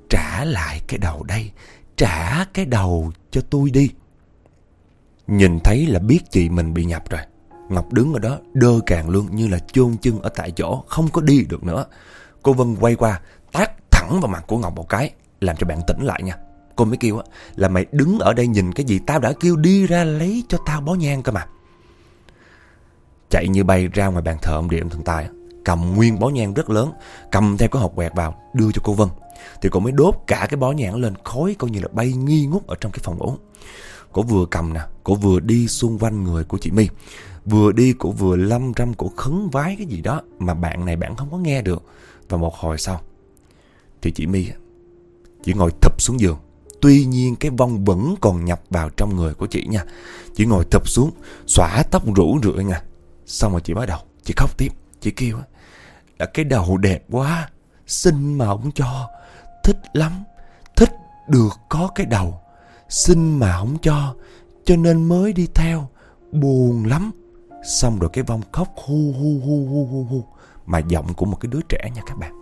Trả lại cái đầu đây, Trả cái đầu cho tôi đi. Nhìn thấy là biết chị mình bị nhập rồi. Ngọc đứng ở đó, đơ càng luôn, như là chôn chân ở tại chỗ, Không có đi được nữa. Cô Vân quay qua, tát thẳng vào mặt của Ngọc một cái, Làm cho bạn tỉnh lại nha. Cô mới kêu á là mày đứng ở đây nhìn cái gì tao đã kêu đi ra lấy cho tao bó nhang cơ mà. Chạy như bay ra ngoài bàn thờ ông điện thần tài cầm nguyên bó nhang rất lớn, cầm theo cái hộp quẹt vào đưa cho cô Vân. Thì cô mới đốt cả cái bó nhang lên khói coi như là bay nghi ngút ở trong cái phòng ngủ. Cô vừa cầm nè, cô vừa đi xung quanh người của chị My. Vừa đi cô vừa lâm râm cổ khấn vái cái gì đó mà bạn này bạn không có nghe được. Và một hồi sau thì chị My chỉ ngồi thập xuống giường Tuy nhiên cái vong vẫn còn nhập vào trong người của chị nha. Chị ngồi thập xuống Xỏa tóc rủ rượi nha. Xong rồi chị bắt đầu, Chị khóc tiếp, Chị kêu là cái đầu đẹp quá Xin mà không cho, Thích lắm, Thích được có cái đầu Xin mà không cho Cho nên mới đi theo, Buồn lắm. Xong rồi cái vong khóc hu hu hu hu hu hu, mà giọng của một cái đứa trẻ nha các bạn.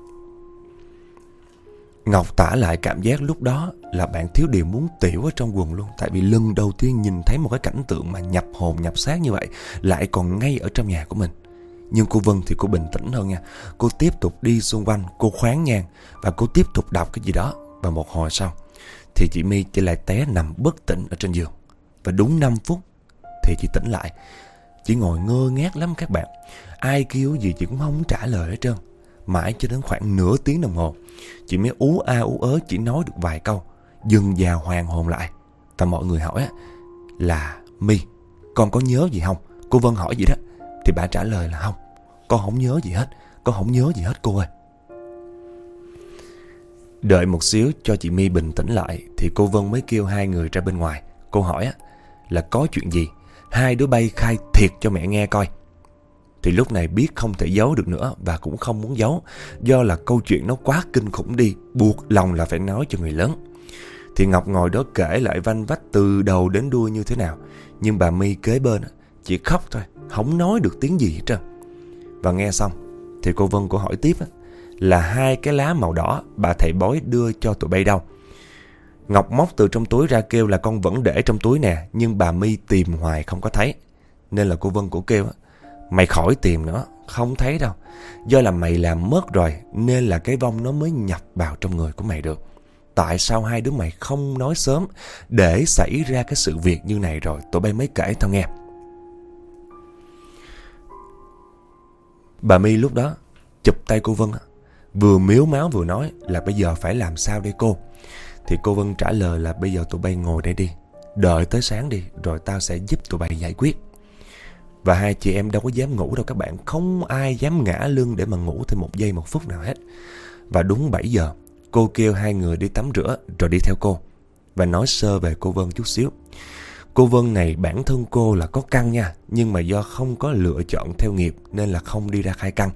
Ngọc tả lại cảm giác lúc đó là bạn thiếu điều muốn tiểu ở trong quần luôn. Tại vì lần đầu tiên nhìn thấy một cái cảnh tượng mà nhập hồn nhập xác như vậy lại còn ngay ở trong nhà của mình. Nhưng cô Vân thì cô bình tĩnh hơn nha. Cô tiếp tục đi xung quanh, cô khoáng nhang và cô tiếp tục đọc cái gì đó. Và một hồi sau thì chị My chỉ lại té nằm bất tỉnh ở trên giường. Và đúng 5 phút thì chị tỉnh lại. Chị ngồi ngơ ngác lắm các bạn. Ai kêu gì chị cũng không trả lời hết trơn. Mãi cho đến khoảng nửa tiếng đồng hồ. Chị mới ú a ú ớ chỉ nói được vài câu. Dừng già hoàn hồn lại. Và mọi người hỏi là My Con có nhớ gì không? Cô Vân hỏi gì đó. Thì bà trả lời là không, Con không nhớ gì hết, Con không nhớ gì hết cô ơi. Đợi một xíu cho chị My bình tĩnh lại Thì cô Vân mới kêu hai người ra bên ngoài. Cô hỏi là có chuyện gì? Hai đứa bay khai thiệt cho mẹ nghe coi thì lúc này biết không thể giấu được nữa và cũng không muốn giấu do là câu chuyện nó quá kinh khủng đi, buộc lòng là phải nói cho người lớn. Thì Ngọc ngồi đó kể lại vanh vách từ đầu đến đuôi như thế nào, nhưng bà My kế bên chỉ khóc thôi, không nói được tiếng gì hết trơn. Và nghe xong thì cô Vân cô hỏi tiếp là hai cái lá màu đỏ bà thầy bói đưa cho tụi bay đâu. Ngọc móc từ trong túi ra kêu là con vẫn để trong túi nè, nhưng bà My tìm hoài không có thấy. Nên là cô Vân cũng kêu Mày khỏi tìm nữa, Không thấy đâu. Do là mày làm mất rồi, Nên là cái vong nó mới nhập vào trong người của mày được. Tại sao hai đứa mày không nói sớm Để xảy ra cái sự việc như này rồi? Tụi bay mới kể tao nghe. Bà My lúc đó Chụp tay cô Vân Vừa miếu máu vừa nói là bây giờ phải làm sao đây cô? Thì cô Vân trả lời là bây giờ tụi bay ngồi đây đi, Đợi tới sáng đi, Rồi tao sẽ giúp tụi bay giải quyết và hai chị em đâu có dám ngủ đâu các bạn. Không ai dám ngã lưng để mà ngủ thêm một giây, một phút nào hết. Và đúng 7 giờ, Cô kêu hai người đi tắm rửa rồi đi theo cô. Và nói sơ về cô Vân chút xíu. Cô Vân này bản thân cô là có căn nha, Nhưng mà do không có lựa chọn theo nghiệp Nên là không đi ra khai căn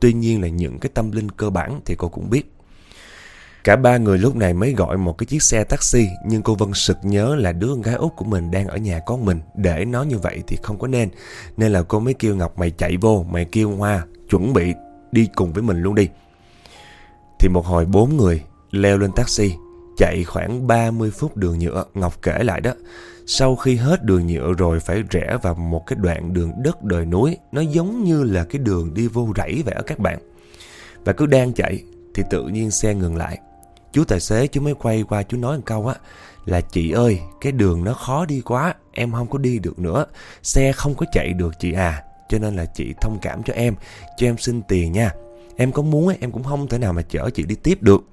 Tuy nhiên là những cái tâm linh cơ bản thì cô cũng biết. Cả ba người lúc này mới gọi một cái chiếc xe taxi, Nhưng cô Vân sực nhớ là đứa con gái út của mình đang ở nhà con mình. Để nó như vậy thì không có nên. Nên là cô mới kêu Ngọc, mày chạy vô, Mày kêu Hoa chuẩn bị đi cùng với mình luôn đi. Thì một hồi bốn người leo lên taxi, Chạy khoảng 30 phút đường nhựa. Ngọc kể lại đó, Sau khi hết đường nhựa rồi phải rẽ vào một cái đoạn đường đất đời núi. Nó giống như là cái đường đi vô rẫy vậy đó các bạn. Và cứ đang chạy thì tự nhiên xe ngừng lại. Chú tài xế, chú mới quay qua, chú nói một câu á, Là chị ơi, cái đường nó khó đi quá, Em không có đi được nữa, Xe không có chạy được chị à Cho nên là chị thông cảm cho em Cho em xin tiền nha. Em có muốn em cũng không thể nào mà chở chị đi tiếp được.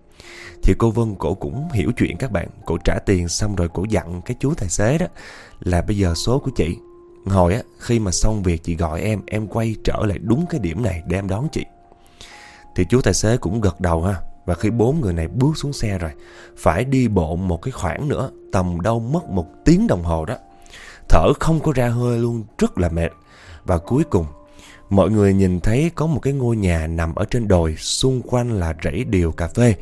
Thì cô Vân, cổ cũng hiểu chuyện các bạn. Cổ trả tiền xong rồi cổ dặn cái chú tài xế đó Là bây giờ số của chị Hồi á, khi mà xong việc chị gọi em Em quay trở lại đúng cái điểm này để em đón chị. Thì chú tài xế cũng gật đầu ha và khi bốn người này bước xuống xe rồi, Phải đi bộ một cái khoảng nữa, Tầm đâu mất một tiếng đồng hồ đó. Thở không có ra hơi luôn, Rất là mệt. Và cuối cùng, Mọi người nhìn thấy có một cái ngôi nhà nằm ở trên đồi, Xung quanh là rẫy điều cà phê.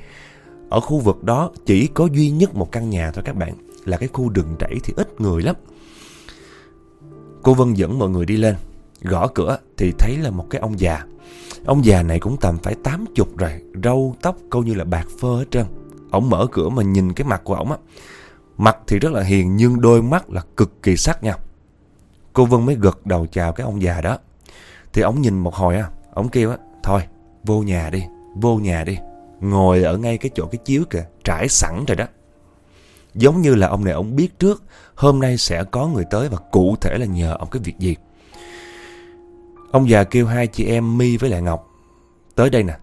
Ở khu vực đó chỉ có duy nhất một căn nhà thôi các bạn, Là cái khu rừng rẫy thì ít người lắm. Cô Vân dẫn mọi người đi lên, Gõ cửa thì thấy là một cái ông già. Ông già này cũng tầm phải tám chục rồi, Râu tóc câu như là bạc phơ hết trơn. Ông mở cửa mà nhìn cái mặt của ông á. Mặt thì rất là hiền, Nhưng đôi mắt là cực kỳ sắc nha. Cô Vân mới gật đầu chào cái ông già đó. Thì ông nhìn một hồi á Ông kêu á, Thôi, vô nhà đi, Vô nhà đi. Ngồi ở ngay cái chỗ cái chiếu kìa, Trải sẵn rồi đó. Giống như là ông này ông biết trước, Hôm nay sẽ có người tới và cụ thể là nhờ ông cái việc gì. Ông già kêu hai chị em mi với lại Ngọc. Tới đây nè,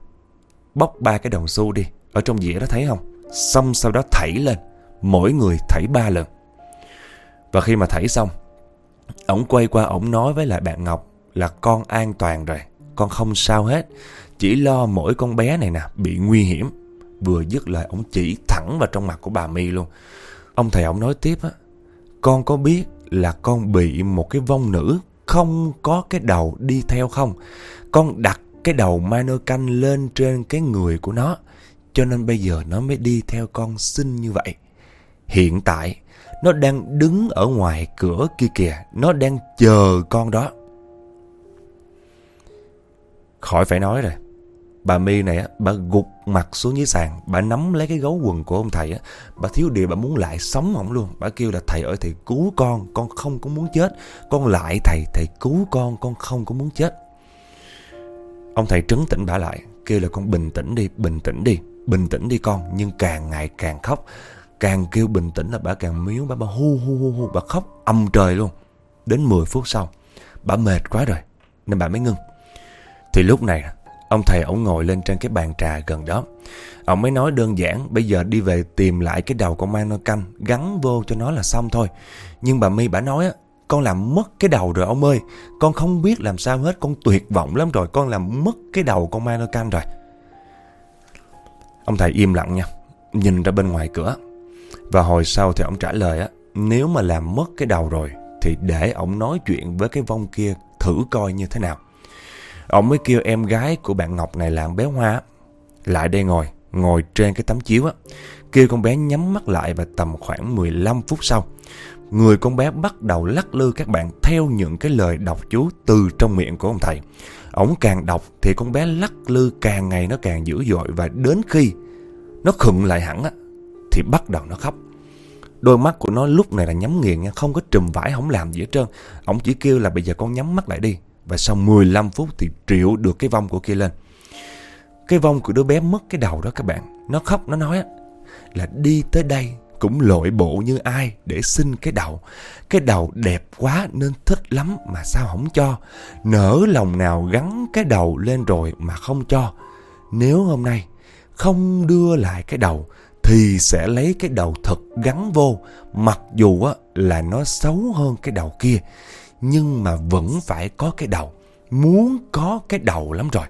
Bóc ba cái đồng xu đi, Ở trong dĩa đó thấy không? Xong sau đó thảy lên, Mỗi người thảy ba lần. Và khi mà thảy xong Ông quay qua ông nói với lại bạn Ngọc Là con an toàn rồi, Con không sao hết. Chỉ lo mỗi con bé này nè Bị nguy hiểm. Vừa dứt lời ông chỉ thẳng vào trong mặt của bà mi luôn. Ông thầy ông nói tiếp á, Con có biết là con bị một cái vong nữ không có cái đầu đi theo không. Con đặt cái đầu mannequin lên trên cái người của nó. Cho nên bây giờ nó mới đi theo con xin như vậy. Hiện tại, nó đang đứng ở ngoài cửa kia kìa. Nó đang chờ con đó. Khỏi phải nói rồi. Bà My này á, bà gục mặt xuống dưới sàn, bà nắm lấy cái gấu quần của ông thầy á, bà thiếu điều bà muốn lại sống ổng luôn. Bà kêu là thầy ơi thầy cứu con, con không có muốn chết. Con lại thầy, thầy cứu con, con không có muốn chết. Ông thầy trấn tĩnh bà lại, kêu là con bình tĩnh đi, bình tĩnh đi, bình tĩnh đi con. Nhưng càng ngày càng khóc, càng kêu bình tĩnh là bà càng miếu, bà, bà hu hu hu hu, bà khóc âm trời luôn. Đến 10 phút sau, bà mệt quá rồi, nên bà mới ngưng. Thì lúc này Ông thầy ổng ngồi lên trên cái bàn trà gần đó. Ông mới nói đơn giản, Bây giờ đi về tìm lại cái đầu con ma nó canh, Gắn vô cho nó là xong thôi. Nhưng bà My bà nói á, Con làm mất cái đầu rồi ông ơi. Con không biết làm sao hết, Con tuyệt vọng lắm rồi, Con làm mất cái đầu con ma nó canh rồi. Ông thầy im lặng nha, Nhìn ra bên ngoài cửa. Và hồi sau thì ông trả lời á, Nếu mà làm mất cái đầu rồi Thì để ông nói chuyện với cái vong kia Thử coi như thế nào. Ông mới kêu em gái của bạn Ngọc này là bé Hoa Lại đây ngồi Ngồi trên cái tấm chiếu á. Kêu con bé nhắm mắt lại và tầm khoảng 15 phút sau, Người con bé bắt đầu lắc lư các bạn Theo những cái lời đọc chú từ trong miệng của ông thầy. Ông càng đọc thì con bé lắc lư càng ngày nó càng dữ dội Và đến khi nó khựng lại hẳn á, Thì bắt đầu nó khóc. Đôi mắt của nó lúc này là nhắm nghiền nha, Không có trùm vải, không làm gì hết trơn. Ông chỉ kêu là bây giờ con nhắm mắt lại đi và sau 15 phút thì triệu được cái vong của kia lên. Cái vong của đứa bé mất cái đầu đó các bạn. Nó khóc nó nói là đi tới đây cũng lội bộ như ai để xin cái đầu. Cái đầu đẹp quá nên thích lắm mà sao không cho. Nỡ lòng nào gắn cái đầu lên rồi mà không cho. Nếu hôm nay không đưa lại cái đầu Thì sẽ lấy cái đầu thật gắn vô Mặc dù á, là nó xấu hơn cái đầu kia nhưng mà vẫn phải có cái đầu. Muốn có cái đầu lắm rồi.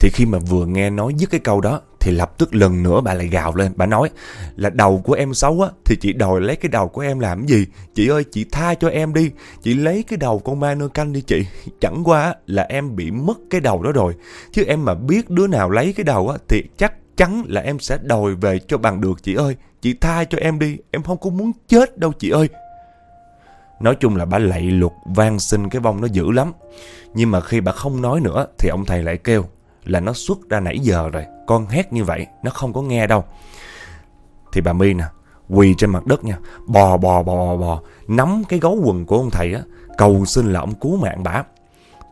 Thì khi mà vừa nghe nói dứt cái câu đó, thì lập tức lần nữa bà lại gào lên. Bà nói là đầu của em xấu á, thì chị đòi lấy cái đầu của em làm gì? Chị ơi, chị tha cho em đi. Chị lấy cái đầu con ma nơ canh đi chị. <laughs> Chẳng qua là em bị mất cái đầu đó rồi. Chứ em mà biết đứa nào lấy cái đầu á, thì chắc chắn là em sẽ đòi về cho bằng được, chị ơi. Chị tha cho em đi. Em không có muốn chết đâu, chị ơi. Nói chung là bà lạy lục van xin cái vong nó dữ lắm. Nhưng mà khi bà không nói nữa thì ông thầy lại kêu là nó xuất ra nãy giờ rồi. Con hét như vậy nó không có nghe đâu. Thì bà My nè, quỳ trên mặt đất nha, bò bò bò bò, nắm cái gấu quần của ông thầy á, cầu xin là ông cứu mạng bà.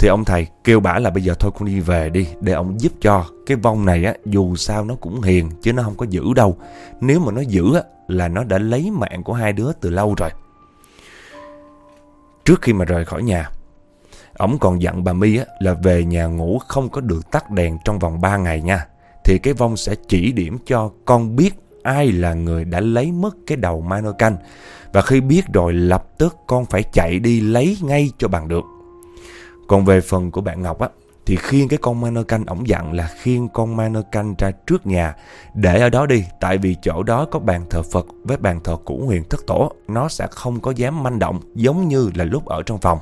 Thì ông thầy kêu bà là bây giờ thôi con đi về đi Để ông giúp cho Cái vong này á dù sao nó cũng hiền Chứ nó không có giữ đâu Nếu mà nó giữ á là nó đã lấy mạng của hai đứa từ lâu rồi Trước khi mà rời khỏi nhà Ông còn dặn bà My là về nhà ngủ không có được tắt đèn trong vòng 3 ngày nha. Thì cái vong sẽ chỉ điểm cho con biết ai là người đã lấy mất cái đầu Mano Canh Và khi biết rồi, lập tức con phải chạy đi lấy ngay cho bằng được. Còn về phần của bạn Ngọc á thì khiêng cái con Mano Canh ổng dặn là khiêng con Mano Canh ra trước nhà Để ở đó đi Tại vì chỗ đó có bàn thờ Phật với bàn thờ cũ huyền thất tổ Nó sẽ không có dám manh động giống như là lúc ở trong phòng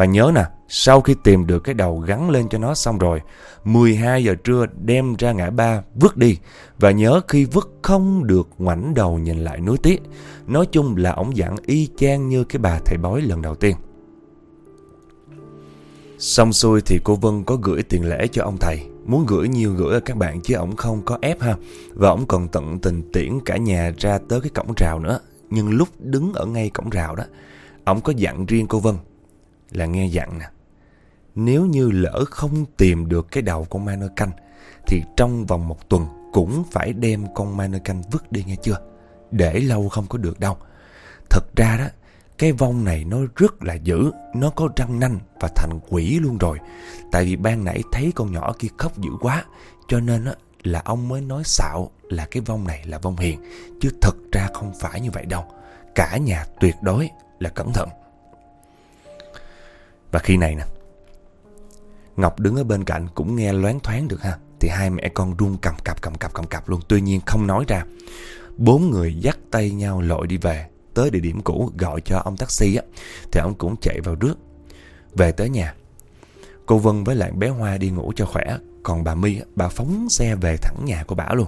và nhớ nè, sau khi tìm được cái đầu gắn lên cho nó xong rồi, 12 giờ trưa đem ra ngã ba vứt đi. Và nhớ khi vứt không được ngoảnh đầu nhìn lại núi tiếc. Nói chung là ổng dặn y chang như cái bà thầy bói lần đầu tiên. Xong xuôi thì cô Vân có gửi tiền lễ cho ông thầy. Muốn gửi nhiều gửi ở các bạn chứ ổng không có ép ha. Và ổng còn tận tình tiễn cả nhà ra tới cái cổng rào nữa. Nhưng lúc đứng ở ngay cổng rào đó, ổng có dặn riêng cô Vân là nghe dặn nè. Nếu như lỡ không tìm được cái đầu con ma nơ canh thì trong vòng một tuần cũng phải đem con ma nơ canh vứt đi nghe chưa? Để lâu không có được đâu. Thật ra đó, cái vong này nó rất là dữ, nó có răng nanh và thành quỷ luôn rồi. Tại vì ban nãy thấy con nhỏ kia khóc dữ quá, cho nên á, là ông mới nói xạo là cái vong này là vong hiền. Chứ thật ra không phải như vậy đâu. Cả nhà tuyệt đối là cẩn thận. Và khi này nè Ngọc đứng ở bên cạnh cũng nghe loáng thoáng được ha Thì hai mẹ con run cầm cặp cầm cặp cầm cặp luôn Tuy nhiên không nói ra Bốn người dắt tay nhau lội đi về Tới địa điểm cũ gọi cho ông taxi á, Thì ông cũng chạy vào rước Về tới nhà, Cô Vân với lại bé Hoa đi ngủ cho khỏe, Còn bà My bà phóng xe về thẳng nhà của bà luôn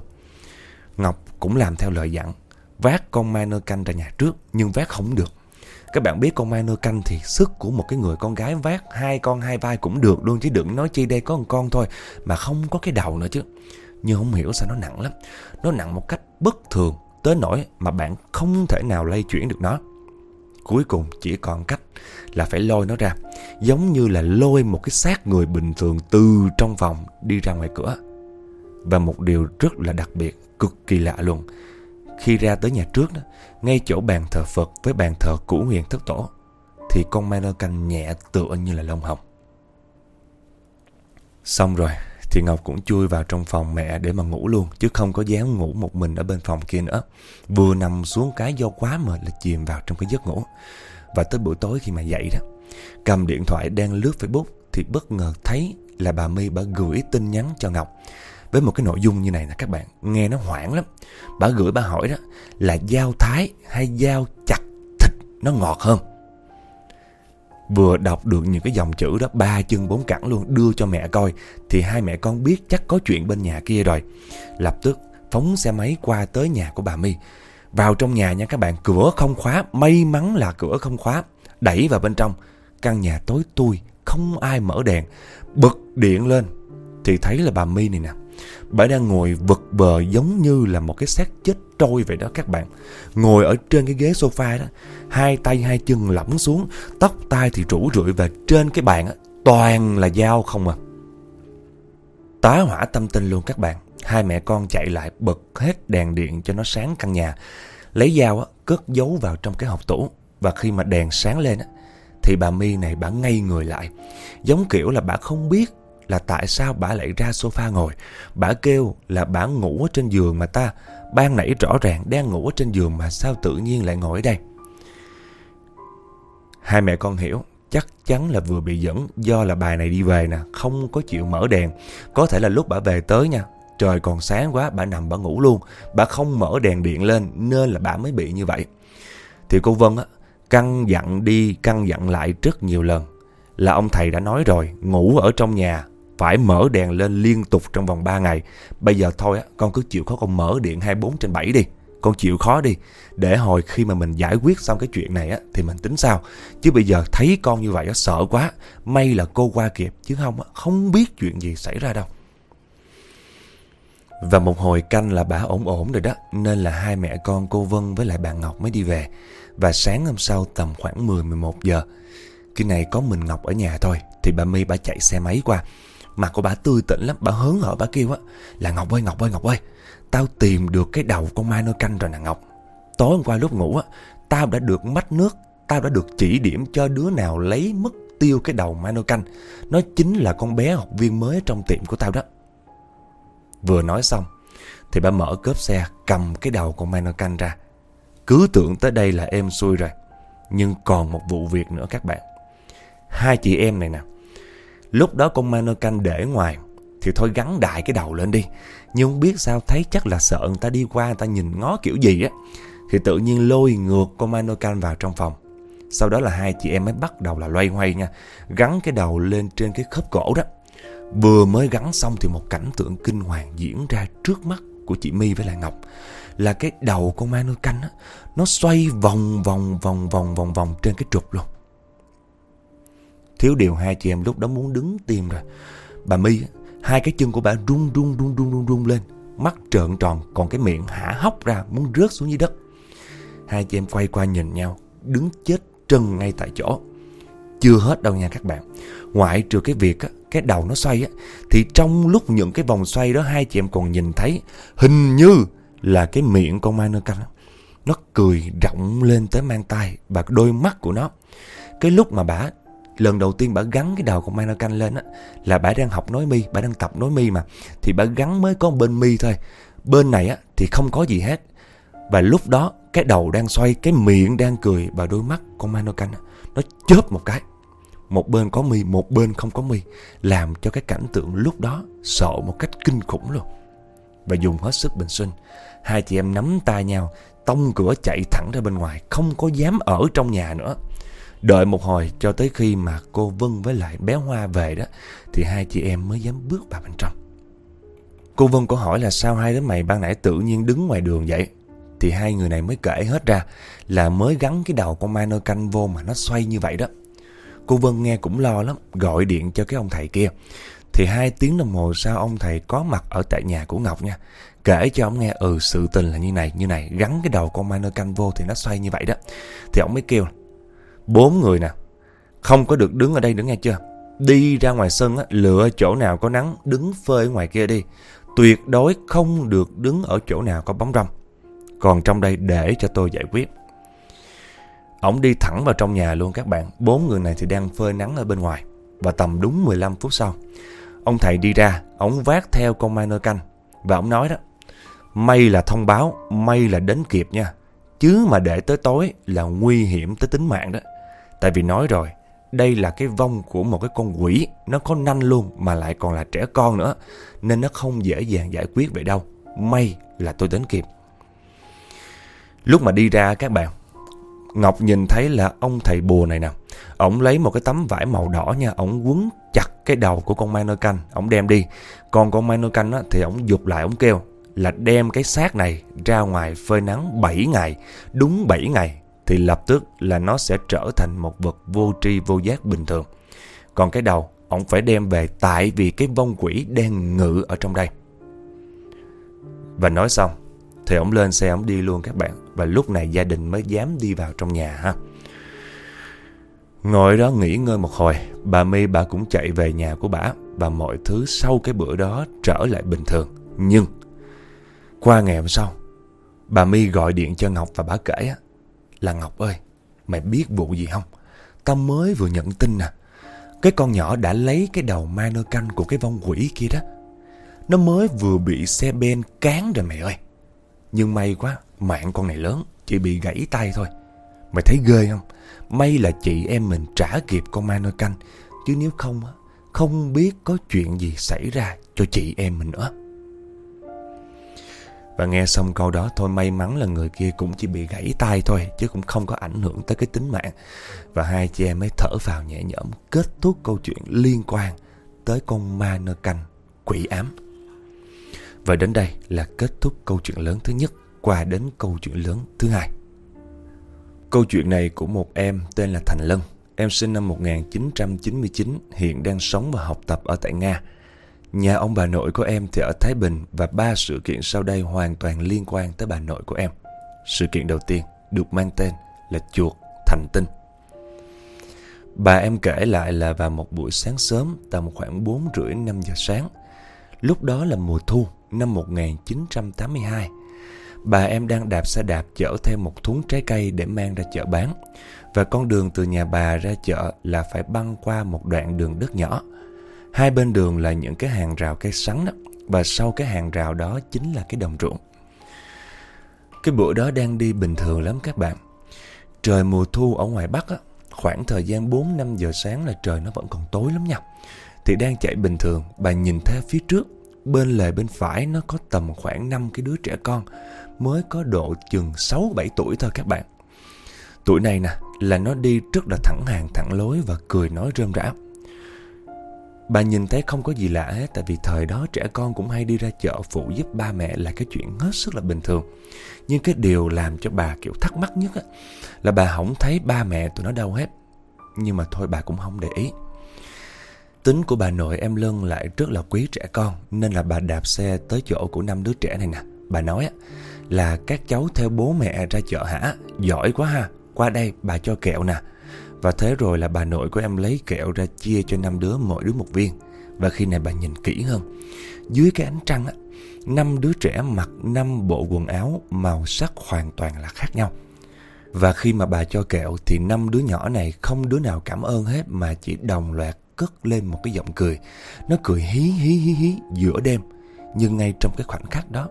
Ngọc cũng làm theo lời dặn, Vác con mai nơ canh ra nhà trước, Nhưng vác không được Các bạn biết con ma nơ canh thì sức của một cái người con gái vác hai con hai vai cũng được luôn, chứ đừng nói chi đây có một con thôi, mà không có cái đầu nữa chứ. Nhưng không hiểu sao nó nặng lắm. Nó nặng một cách bất thường tới nỗi mà bạn không thể nào lay chuyển được nó. Cuối cùng chỉ còn cách là phải lôi nó ra, giống như là lôi một cái xác người bình thường từ trong phòng đi ra ngoài cửa. Và một điều rất là đặc biệt, cực kỳ lạ luôn. Khi ra tới nhà trước đó, ngay chỗ bàn thờ Phật với bàn thờ cũ huyền thất tổ, thì con ma nơ canh nhẹ tựa như là lông hồng. Xong rồi, thì Ngọc cũng chui vào trong phòng mẹ để mà ngủ luôn, chứ không có dám ngủ một mình ở bên phòng kia nữa. Vừa nằm xuống cái do quá mệt là chìm vào trong cái giấc ngủ. Và tới buổi tối khi mà dậy đó, cầm điện thoại đang lướt Facebook thì bất ngờ thấy là bà My bà gửi tin nhắn cho Ngọc với một cái nội dung như này nè các bạn nghe nó hoảng lắm bà gửi bà hỏi đó là dao thái hay dao chặt thịt nó ngọt hơn vừa đọc được những cái dòng chữ đó, ba chân bốn cẳng luôn, đưa cho mẹ coi, thì hai mẹ con biết chắc có chuyện bên nhà kia rồi. Lập tức phóng xe máy qua tới nhà của bà My. Vào trong nhà nha các bạn, cửa không khóa, may mắn là cửa không khóa. Đẩy vào bên trong, căn nhà tối tui, không ai mở đèn. Bật điện lên, thì thấy là bà My này nè Bà đang ngồi vật bờ giống như là một cái xác chết trôi vậy đó các bạn. Ngồi ở trên cái ghế sofa đó, hai tay hai chân lỏng xuống, tóc tai thì rủ rượi và trên cái bàn á, toàn là dao không à. Tá hỏa tâm tinh luôn các bạn. Hai mẹ con chạy lại bật hết đèn điện cho nó sáng căn nhà. Lấy dao á, cất giấu vào trong cái hộp tủ. Và khi mà đèn sáng lên á, thì bà My này bà ngây người lại. Giống kiểu là bà không biết là tại sao bà lại ra sofa ngồi. Bà kêu là bà ngủ ở trên giường mà ta. Ban nãy rõ ràng đang ngủ ở trên giường mà sao tự nhiên lại ngồi ở đây. Hai mẹ con hiểu chắc chắn là vừa bị dẫn do là bà này đi về nè, không có chịu mở đèn. Có thể là lúc bà về tới nha, trời còn sáng quá, bà nằm bà ngủ luôn. Bà không mở đèn điện lên nên là bà mới bị như vậy. Thì cô Vân á, căng dặn đi, căng dặn lại rất nhiều lần. Là ông thầy đã nói rồi, ngủ ở trong nhà phải mở đèn lên liên tục trong vòng 3 ngày. Bây giờ thôi á, con cứ chịu khó con mở điện 24 trên 7 đi. Con chịu khó đi. Để hồi khi mà mình giải quyết xong cái chuyện này á, thì mình tính sao. Chứ bây giờ thấy con như vậy á, sợ quá. May là cô qua kịp, chứ không á, không biết chuyện gì xảy ra đâu. Và một hồi canh là bà ổn ổn rồi đó Nên là hai mẹ con cô Vân với lại bà Ngọc mới đi về Và sáng hôm sau tầm khoảng 10-11 giờ Khi này có mình Ngọc ở nhà thôi Thì bà My bà chạy xe máy qua Mặt của bà tươi tỉnh lắm, Bà hớn hở, bà kêu á, Là Ngọc ơi Ngọc ơi Ngọc ơi, Tao tìm được cái đầu con ma nơ canh rồi nè Ngọc. Tối hôm qua lúc ngủ á, Tao đã được mách nước, Tao đã được chỉ điểm cho đứa nào lấy mất tiêu cái đầu ma nơ canh. Nó chính là con bé học viên mới trong tiệm của tao đó. Vừa nói xong, Thì bà mở cốp xe, Cầm cái đầu con ma nơ canh ra. Cứ tưởng tới đây là em xui rồi, Nhưng còn một vụ việc nữa các bạn. Hai chị em này nè Lúc đó con ma canh để ngoài. Thì thôi gắn đại cái đầu lên đi. Nhưng không biết sao thấy chắc là sợ người ta đi qua, Người ta nhìn ngó kiểu gì á. Thì tự nhiên lôi ngược con ma canh vào trong phòng. Sau đó là hai chị em mới bắt đầu là loay hoay nha. Gắn cái đầu lên trên cái khớp cổ đó. Vừa mới gắn xong thì một cảnh tượng kinh hoàng diễn ra trước mắt của chị My với lại Ngọc. Là cái đầu con ma canh á, Nó xoay vòng vòng vòng vòng vòng vòng trên cái trục luôn. Thiếu điều hai chị em lúc đó muốn đứng tim rồi. Bà My, hai cái chân của bà run run run run run run lên. Mắt trợn tròn, còn cái miệng hả hốc ra, muốn rớt xuống dưới đất. Hai chị em quay qua nhìn nhau, đứng chết trân ngay tại chỗ. Chưa hết đâu nha các bạn. Ngoại trừ cái việc á, cái đầu nó xoay á, thì trong lúc những cái vòng xoay đó hai chị em còn nhìn thấy hình như là cái miệng con ma nơ canh nó cười rộng lên tới mang tay và đôi mắt của nó. Cái lúc mà bà lần đầu tiên bà gắn cái đầu con Mai Canh lên á là bà đang học nói mi, bà đang tập nói mi mà. Thì bà gắn mới có bên mi thôi. Bên này á thì không có gì hết. Và lúc đó cái đầu đang xoay, cái miệng đang cười và đôi mắt con Mai Canh á, nó chớp một cái. Một bên có mi, một bên không có mi, làm cho cái cảnh tượng lúc đó sợ một cách kinh khủng luôn. Và dùng hết sức bình sinh, hai chị em nắm tay nhau, tông cửa chạy thẳng ra bên ngoài, không có dám ở trong nhà nữa. Đợi một hồi cho tới khi mà cô Vân với lại bé Hoa về đó Thì hai chị em mới dám bước vào bên trong Cô Vân có hỏi là sao hai đứa mày ban nãy tự nhiên đứng ngoài đường vậy thì hai người này mới kể hết ra là mới gắn cái đầu con ma nơ canh vô mà nó xoay như vậy đó. Cô Vân nghe cũng lo lắm, gọi điện cho cái ông thầy kia. Thì hai tiếng đồng hồ sau ông thầy có mặt ở tại nhà của Ngọc nha. Kể cho ông nghe ừ sự tình là như này, như này, gắn cái đầu con ma nơ canh vô thì nó xoay như vậy đó. Thì ông mới kêu bốn người nè, không có được đứng ở đây nữa nghe chưa? Đi ra ngoài sân á, lựa chỗ nào có nắng, đứng phơi ngoài kia đi. Tuyệt đối không được đứng ở chỗ nào có bóng râm. Còn trong đây để cho tôi giải quyết. Ông đi thẳng vào trong nhà luôn các bạn. Bốn người này thì đang phơi nắng ở bên ngoài. Và tầm đúng 15 phút sau, ông thầy đi ra, ông vác theo con mai nơ canh. Và ông nói đó, may là thông báo, may là đến kịp nha. Chứ mà để tới tối là nguy hiểm tới tính mạng đó. Tại vì nói rồi, đây là cái vong của một cái con quỷ, nó có nanh luôn mà lại còn là trẻ con nữa. Nên nó không dễ dàng giải quyết vậy đâu. May là tôi đến kịp. Lúc mà đi ra các bạn, Ngọc nhìn thấy là ông thầy bùa này nè. Ông lấy một cái tấm vải màu đỏ nha, ông quấn chặt cái đầu của con mai nơ canh, ông đem đi. Còn con mai nơ canh á, thì ông dục lại ông kêu là đem cái xác này ra ngoài phơi nắng 7 ngày, đúng 7 ngày thì lập tức là nó sẽ trở thành một vật vô tri vô giác bình thường. Còn cái đầu, ông phải đem về tại vì cái vong quỷ đang ngự ở trong đây. Và nói xong, thì ông lên xe ông đi luôn các bạn. Và lúc này gia đình mới dám đi vào trong nhà ha. Ngồi đó nghỉ ngơi một hồi, bà My bà cũng chạy về nhà của bà và mọi thứ sau cái bữa đó trở lại bình thường. Nhưng qua ngày hôm sau, bà My gọi điện cho Ngọc và bà kể là Ngọc ơi, mày biết vụ gì không? Tao mới vừa nhận tin nè. Cái con nhỏ đã lấy cái đầu ma nơ canh của cái vong quỷ kia đó. Nó mới vừa bị xe ben cán rồi mày ơi. Nhưng may quá, mạng con này lớn, chỉ bị gãy tay thôi. Mày thấy ghê không? May là chị em mình trả kịp con ma nơ canh. Chứ nếu không, không biết có chuyện gì xảy ra cho chị em mình nữa. Và nghe xong câu đó, thôi may mắn là người kia cũng chỉ bị gãy tay thôi, Chứ cũng không có ảnh hưởng tới cái tính mạng. Và hai chị em mới thở vào nhẹ nhõm, Kết thúc câu chuyện liên quan tới con ma nơ canh quỷ ám. Và đến đây là kết thúc câu chuyện lớn thứ nhất, Qua đến câu chuyện lớn thứ hai. Câu chuyện này của một em tên là Thành Lân. Em sinh năm 1999 Hiện đang sống và học tập ở tại Nga. Nhà ông bà nội của em thì ở Thái Bình và ba sự kiện sau đây hoàn toàn liên quan tới bà nội của em. Sự kiện đầu tiên được mang tên là chuột thành tinh. Bà em kể lại là vào một buổi sáng sớm tầm khoảng 4 rưỡi 5 giờ sáng. Lúc đó là mùa thu năm 1982. Bà em đang đạp xe đạp chở theo một thúng trái cây để mang ra chợ bán. Và con đường từ nhà bà ra chợ là phải băng qua một đoạn đường đất nhỏ. Hai bên đường là những cái hàng rào cây sắn đó, và sau cái hàng rào đó chính là cái đồng ruộng. Cái bữa đó đang đi bình thường lắm các bạn. Trời mùa thu ở ngoài Bắc á, khoảng thời gian 4-5 giờ sáng là trời nó vẫn còn tối lắm nha. Thì đang chạy bình thường, bà nhìn theo phía trước, bên lề bên phải nó có tầm khoảng 5 cái đứa trẻ con, mới có độ chừng 6-7 tuổi thôi các bạn. Tuổi này nè, là nó đi rất là thẳng hàng thẳng lối và cười nói rơm rã. Bà nhìn thấy không có gì lạ hết Tại vì thời đó trẻ con cũng hay đi ra chợ phụ giúp ba mẹ là cái chuyện hết sức là bình thường. Nhưng cái điều làm cho bà kiểu thắc mắc nhất á, Là bà không thấy ba mẹ tụi nó đâu hết. Nhưng mà thôi bà cũng không để ý. Tính của bà nội em Lân lại rất là quý trẻ con Nên là bà đạp xe tới chỗ của năm đứa trẻ này nè. Bà nói á, là các cháu theo bố mẹ ra chợ hả? Giỏi quá ha Qua đây bà cho kẹo nè và thế rồi là bà nội của em lấy kẹo ra chia cho năm đứa mỗi đứa một viên. Và khi này bà nhìn kỹ hơn. Dưới cái ánh trăng á, năm đứa trẻ mặc năm bộ quần áo màu sắc hoàn toàn là khác nhau. Và khi mà bà cho kẹo thì năm đứa nhỏ này không đứa nào cảm ơn hết mà chỉ đồng loạt cất lên một cái giọng cười. Nó cười hí hí hí hí giữa đêm. Nhưng ngay trong cái khoảnh khắc đó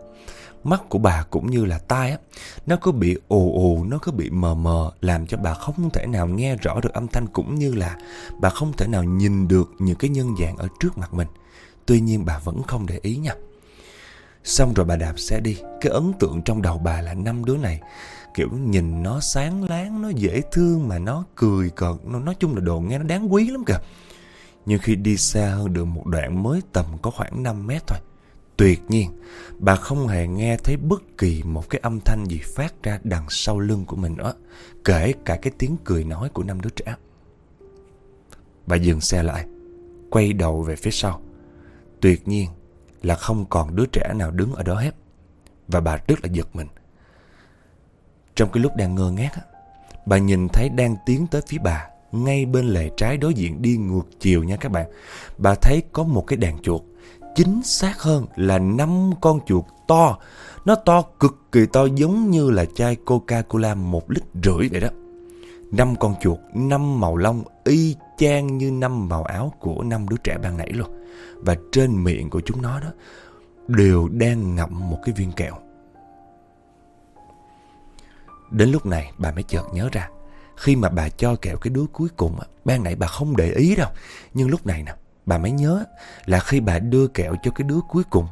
mắt của bà cũng như là tai á, nó có bị ồ ồ, nó có bị mờ mờ, làm cho bà không thể nào nghe rõ được âm thanh cũng như là bà không thể nào nhìn được những cái nhân dạng ở trước mặt mình. Tuy nhiên bà vẫn không để ý nha. Xong rồi bà đạp xe đi, cái ấn tượng trong đầu bà là năm đứa này kiểu nhìn nó sáng láng, nó dễ thương mà nó cười cợt, nó nói chung là đồ nghe nó đáng quý lắm kìa. Nhưng khi đi xa hơn được một đoạn mới tầm có khoảng 5 mét thôi, tuyệt nhiên bà không hề nghe thấy bất kỳ một cái âm thanh gì phát ra đằng sau lưng của mình nữa, kể cả cái tiếng cười nói của năm đứa trẻ. Bà dừng xe lại, quay đầu về phía sau. Tuyệt nhiên là không còn đứa trẻ nào đứng ở đó hết. Và bà rất là giật mình. Trong cái lúc đang ngơ ngác, bà nhìn thấy đang tiến tới phía bà, ngay bên lề trái đối diện đi ngược chiều nha các bạn. Bà thấy có một cái đàn chuột chính xác hơn là năm con chuột to. Nó to cực kỳ to giống như là chai Coca-Cola một lít rưỡi vậy đó. Năm con chuột, năm màu lông y chang như năm màu áo của năm đứa trẻ ban nãy luôn. Và trên miệng của chúng nó đó đều đang ngậm một cái viên kẹo. Đến lúc này bà mới chợt nhớ ra Khi mà bà cho kẹo cái đứa cuối cùng Ban nãy bà không để ý đâu Nhưng lúc này nè Bà mới nhớ là khi bà đưa kẹo cho cái đứa cuối cùng,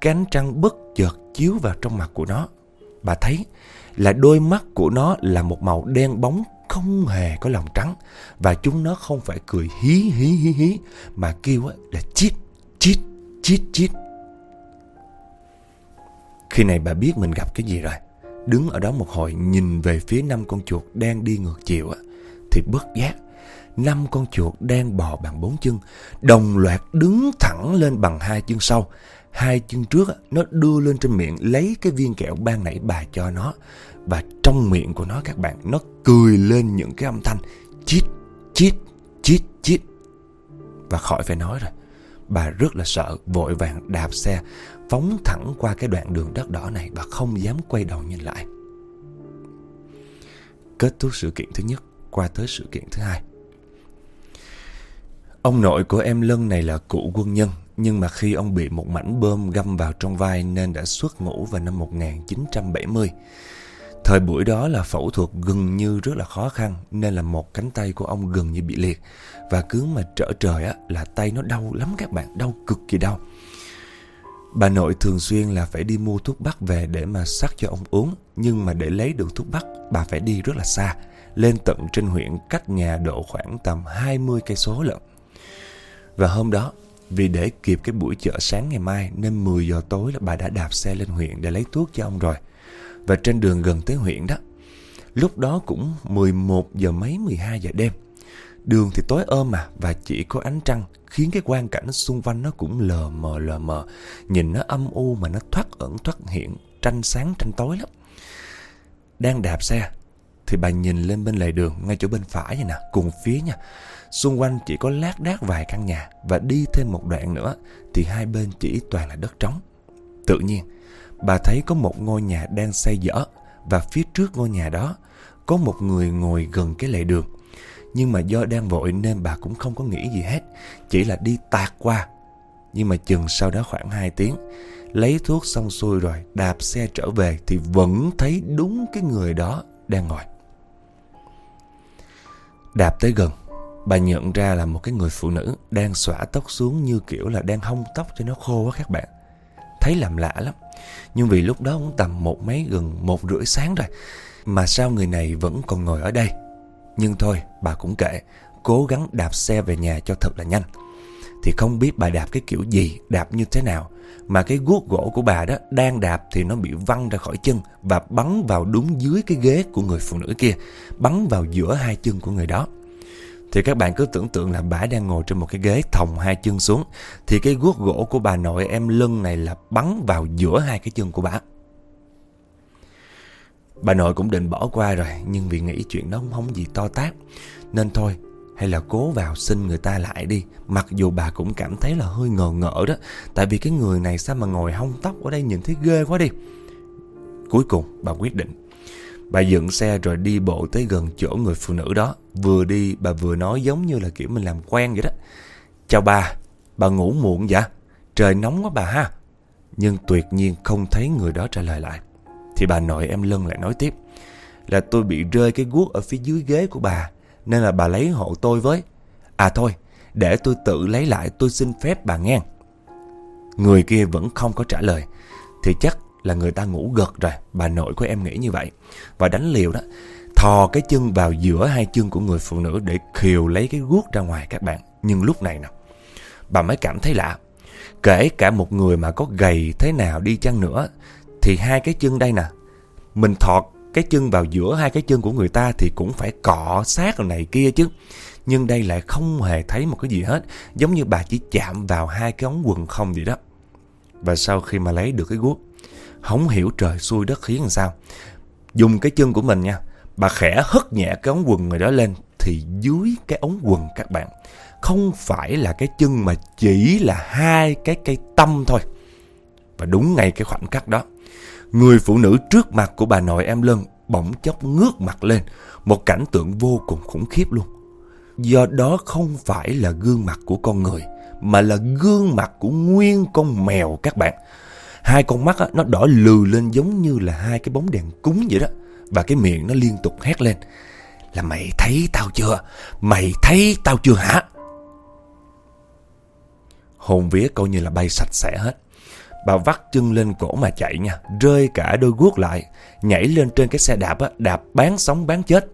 cái ánh trăng bất chợt chiếu vào trong mặt của nó. Bà thấy là đôi mắt của nó là một màu đen bóng không hề có lòng trắng. Và chúng nó không phải cười hí hí hí hí mà kêu là chít, chít, chít, chít. Khi này bà biết mình gặp cái gì rồi. Đứng ở đó một hồi nhìn về phía năm con chuột đang đi ngược chiều thì bất giác năm con chuột đang bò bằng bốn chân, đồng loạt đứng thẳng lên bằng hai chân sau. Hai chân trước nó đưa lên trên miệng lấy cái viên kẹo ban nãy bà cho nó. Và trong miệng của nó các bạn, nó cười lên những cái âm thanh chít, chít, chít, chít. Và khỏi phải nói rồi, bà rất là sợ, vội vàng đạp xe, phóng thẳng qua cái đoạn đường đất đỏ này và không dám quay đầu nhìn lại. Kết thúc sự kiện thứ nhất, qua tới sự kiện thứ hai. Ông nội của em Lân này là cụ quân nhân, nhưng mà khi ông bị một mảnh bơm găm vào trong vai nên đã xuất ngũ vào năm 1970. Thời buổi đó là phẫu thuật gần như rất là khó khăn nên là một cánh tay của ông gần như bị liệt. Và cứ mà trở trời á, là tay nó đau lắm các bạn, đau cực kỳ đau. Bà nội thường xuyên là phải đi mua thuốc bắc về để mà sắc cho ông uống. Nhưng mà để lấy được thuốc bắc, bà phải đi rất là xa. Lên tận trên huyện cách nhà độ khoảng tầm 20 cây số lận. Và hôm đó, vì để kịp cái buổi chợ sáng ngày mai nên 10 giờ tối là bà đã đạp xe lên huyện để lấy thuốc cho ông rồi. Và trên đường gần tới huyện đó, lúc đó cũng 11 giờ mấy 12 giờ đêm. Đường thì tối ôm mà và chỉ có ánh trăng khiến cái quang cảnh xung quanh nó cũng lờ mờ lờ mờ. Nhìn nó âm u mà nó thoát ẩn thoát hiện, tranh sáng tranh tối lắm. Đang đạp xe thì bà nhìn lên bên lề đường ngay chỗ bên phải vậy nè, cùng phía nha. Xung quanh chỉ có lác đác vài căn nhà và đi thêm một đoạn nữa thì hai bên chỉ toàn là đất trống. Tự nhiên, bà thấy có một ngôi nhà đang xây dở và phía trước ngôi nhà đó có một người ngồi gần cái lề đường. Nhưng mà do đang vội nên bà cũng không có nghĩ gì hết, chỉ là đi tạt qua. Nhưng mà chừng sau đó khoảng 2 tiếng, lấy thuốc xong xuôi rồi, đạp xe trở về thì vẫn thấy đúng cái người đó đang ngồi. Đạp tới gần, Bà nhận ra là một cái người phụ nữ đang xõa tóc xuống như kiểu là đang hông tóc cho nó khô quá các bạn. Thấy làm lạ lắm. Nhưng vì lúc đó cũng tầm một mấy gần một rưỡi sáng rồi. Mà sao người này vẫn còn ngồi ở đây? Nhưng thôi, bà cũng kệ. Cố gắng đạp xe về nhà cho thật là nhanh. Thì không biết bà đạp cái kiểu gì, đạp như thế nào. Mà cái guốc gỗ của bà đó đang đạp thì nó bị văng ra khỏi chân và bắn vào đúng dưới cái ghế của người phụ nữ kia. Bắn vào giữa hai chân của người đó. Thì các bạn cứ tưởng tượng là bà đang ngồi trên một cái ghế thòng hai chân xuống Thì cái guốc gỗ của bà nội em lưng này là bắn vào giữa hai cái chân của bà Bà nội cũng định bỏ qua rồi Nhưng vì nghĩ chuyện đó không, gì to tát Nên thôi hay là cố vào xin người ta lại đi Mặc dù bà cũng cảm thấy là hơi ngờ ngỡ đó Tại vì cái người này sao mà ngồi hông tóc ở đây nhìn thấy ghê quá đi Cuối cùng bà quyết định Bà dựng xe rồi đi bộ tới gần chỗ người phụ nữ đó. Vừa đi bà vừa nói giống như là kiểu mình làm quen vậy đó. Chào bà, bà ngủ muộn vậy? Trời nóng quá bà ha. Nhưng tuyệt nhiên không thấy người đó trả lời lại. Thì bà nội em Lân lại nói tiếp. Là tôi bị rơi cái guốc ở phía dưới ghế của bà. Nên là bà lấy hộ tôi với. À thôi, để tôi tự lấy lại tôi xin phép bà nghe. Người kia vẫn không có trả lời. Thì chắc là người ta ngủ gật rồi Bà nội của em nghĩ như vậy Và đánh liều đó Thò cái chân vào giữa hai chân của người phụ nữ Để khiều lấy cái guốc ra ngoài các bạn Nhưng lúc này nè Bà mới cảm thấy lạ Kể cả một người mà có gầy thế nào đi chăng nữa Thì hai cái chân đây nè Mình thọt cái chân vào giữa hai cái chân của người ta Thì cũng phải cọ sát rồi này kia chứ. Nhưng đây lại không hề thấy một cái gì hết, Giống như bà chỉ chạm vào hai cái ống quần không vậy đó. Và sau khi mà lấy được cái guốc, Không hiểu trời xui đất khiến làm sao. Dùng cái chân của mình nha, Bà khẽ hất nhẹ cái ống quần người đó lên Thì dưới cái ống quần các bạn, Không phải là cái chân mà chỉ là hai cái cây tâm thôi. Và đúng ngay cái khoảnh khắc đó Người phụ nữ trước mặt của bà nội em Lân bỗng chốc ngước mặt lên Một cảnh tượng vô cùng khủng khiếp luôn. Do đó không phải là gương mặt của con người Mà là gương mặt của nguyên con mèo các bạn. Hai con mắt á, nó đỏ lừ lên giống như là hai cái bóng đèn cúng vậy đó và cái miệng nó liên tục hét lên. Là mày thấy tao chưa? Mày thấy tao chưa hả? Hồn vía coi như là bay sạch sẽ hết. Bà vắt chân lên cổ mà chạy nha Rơi cả đôi guốc lại Nhảy lên trên cái xe đạp á, Đạp bán sống bán chết.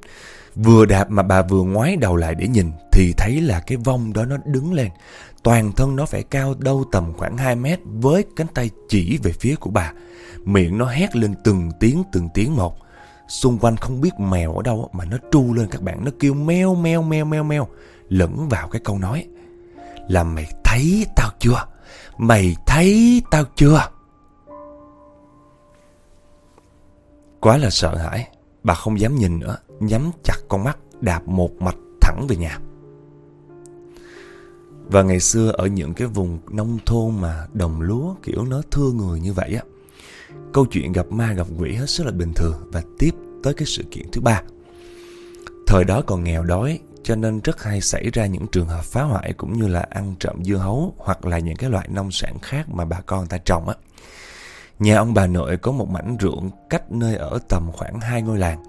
Vừa đạp mà bà vừa ngoái đầu lại để nhìn Thì thấy là cái vong đó nó đứng lên. Toàn thân nó phải cao đâu tầm khoảng 2 mét Với cánh tay chỉ về phía của bà. Miệng nó hét lên từng tiếng từng tiếng một. Xung quanh không biết mèo ở đâu mà nó tru lên các bạn Nó kêu meo meo meo meo meo Lẫn vào cái câu nói. Là mày thấy tao chưa? Mày thấy tao chưa? Quá là sợ hãi. Bà không dám nhìn nữa, Nhắm chặt con mắt, Đạp một mạch thẳng về nhà. Và ngày xưa ở những cái vùng nông thôn mà đồng lúa kiểu nó thưa người như vậy á, Câu chuyện gặp ma gặp quỷ hết sức là bình thường và tiếp tới cái sự kiện thứ ba. Thời đó còn nghèo đói cho nên rất hay xảy ra những trường hợp phá hoại cũng như là ăn trộm dưa hấu hoặc là những cái loại nông sản khác mà bà con ta trồng á. Nhà ông bà nội có một mảnh ruộng cách nơi ở tầm khoảng hai ngôi làng.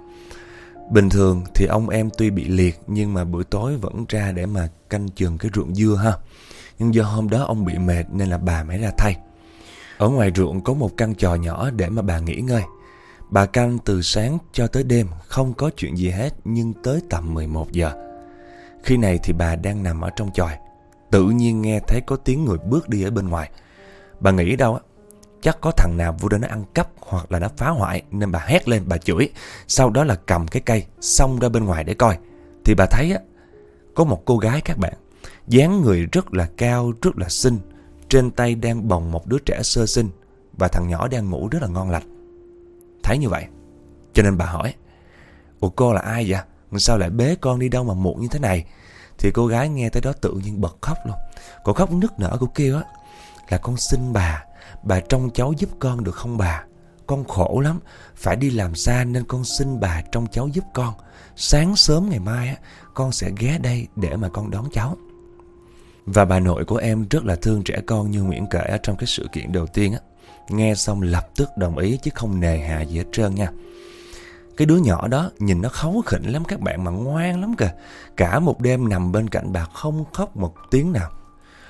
Bình thường thì ông em tuy bị liệt nhưng mà buổi tối vẫn ra để mà canh chừng cái ruộng dưa ha. Nhưng do hôm đó ông bị mệt nên là bà mới ra thay. Ở ngoài ruộng có một căn trò nhỏ để mà bà nghỉ ngơi. Bà canh từ sáng cho tới đêm, không có chuyện gì hết, nhưng tới tầm 11 giờ. Khi này thì bà đang nằm ở trong tròi. Tự nhiên nghe thấy có tiếng người bước đi ở bên ngoài. Bà nghĩ đâu á, chắc có thằng nào vô đây nó ăn cắp hoặc là nó phá hoại nên bà hét lên bà chửi. Sau đó là cầm cái cây xông ra bên ngoài để coi. Thì bà thấy á, có một cô gái các bạn, dáng người rất là cao, rất là xinh trên tay đang bồng một đứa trẻ sơ sinh Và thằng nhỏ đang ngủ rất là ngon lành Thấy như vậy Cho nên bà hỏi Ủa cô là ai vậy Sao lại bế con đi đâu mà muộn như thế này? Thì cô gái nghe tới đó tự nhiên bật khóc luôn. Cô khóc nức nở cô kêu á, Là con xin bà Bà trông cháu giúp con được không bà? Con khổ lắm, Phải đi làm xa nên con xin bà trông cháu giúp con. Sáng sớm ngày mai á, Con sẽ ghé đây để mà con đón cháu. Và bà nội của em rất là thương trẻ con như Nguyễn kể ở trong cái sự kiện đầu tiên á. Nghe xong lập tức đồng ý chứ không nề hà gì hết trơn nha. Cái đứa nhỏ đó nhìn nó khấu khỉnh lắm các bạn mà ngoan lắm kìa. Cả một đêm nằm bên cạnh bà không khóc một tiếng nào.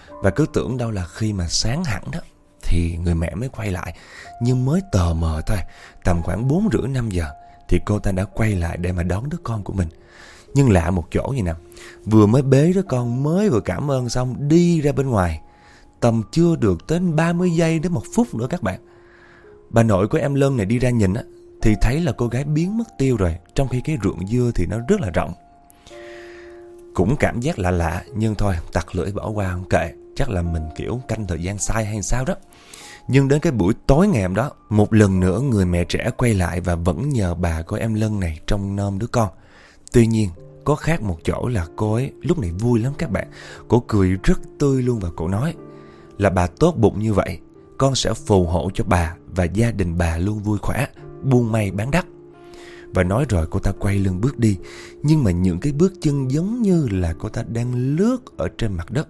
Và cứ tưởng đâu là khi mà sáng hẳn đó thì người mẹ mới quay lại. Nhưng mới tờ mờ thôi, tầm khoảng 4 rưỡi 5 giờ thì cô ta đã quay lại để mà đón đứa con của mình. Nhưng lạ một chỗ gì nè Vừa mới bế đứa con mới vừa cảm ơn xong Đi ra bên ngoài Tầm chưa được tới 30 giây đến một phút nữa các bạn Bà nội của em Lân này đi ra nhìn á thì thấy là cô gái biến mất tiêu rồi. Trong khi cái ruộng dưa thì nó rất là rộng. Cũng cảm giác lạ lạ, Nhưng thôi, tặc lưỡi bỏ qua không kệ. Chắc là mình, kiểu, canh thời gian sai hay sao đó. Nhưng đến cái buổi tối ngày hôm đó, Một lần nữa người mẹ trẻ quay lại Và vẫn nhờ bà của em Lân này Trong nom đứa con. Tuy nhiên, có khác một chỗ là cô ấy lúc này vui lắm các bạn. Cô cười rất tươi luôn và cô nói Là bà tốt bụng như vậy, Con sẽ phù hộ cho bà và gia đình bà luôn vui khỏe. Buôn may bán đắt. Và nói rồi cô ta quay lưng bước đi, Nhưng mà những cái bước chân giống như là cô ta đang lướt ở trên mặt đất.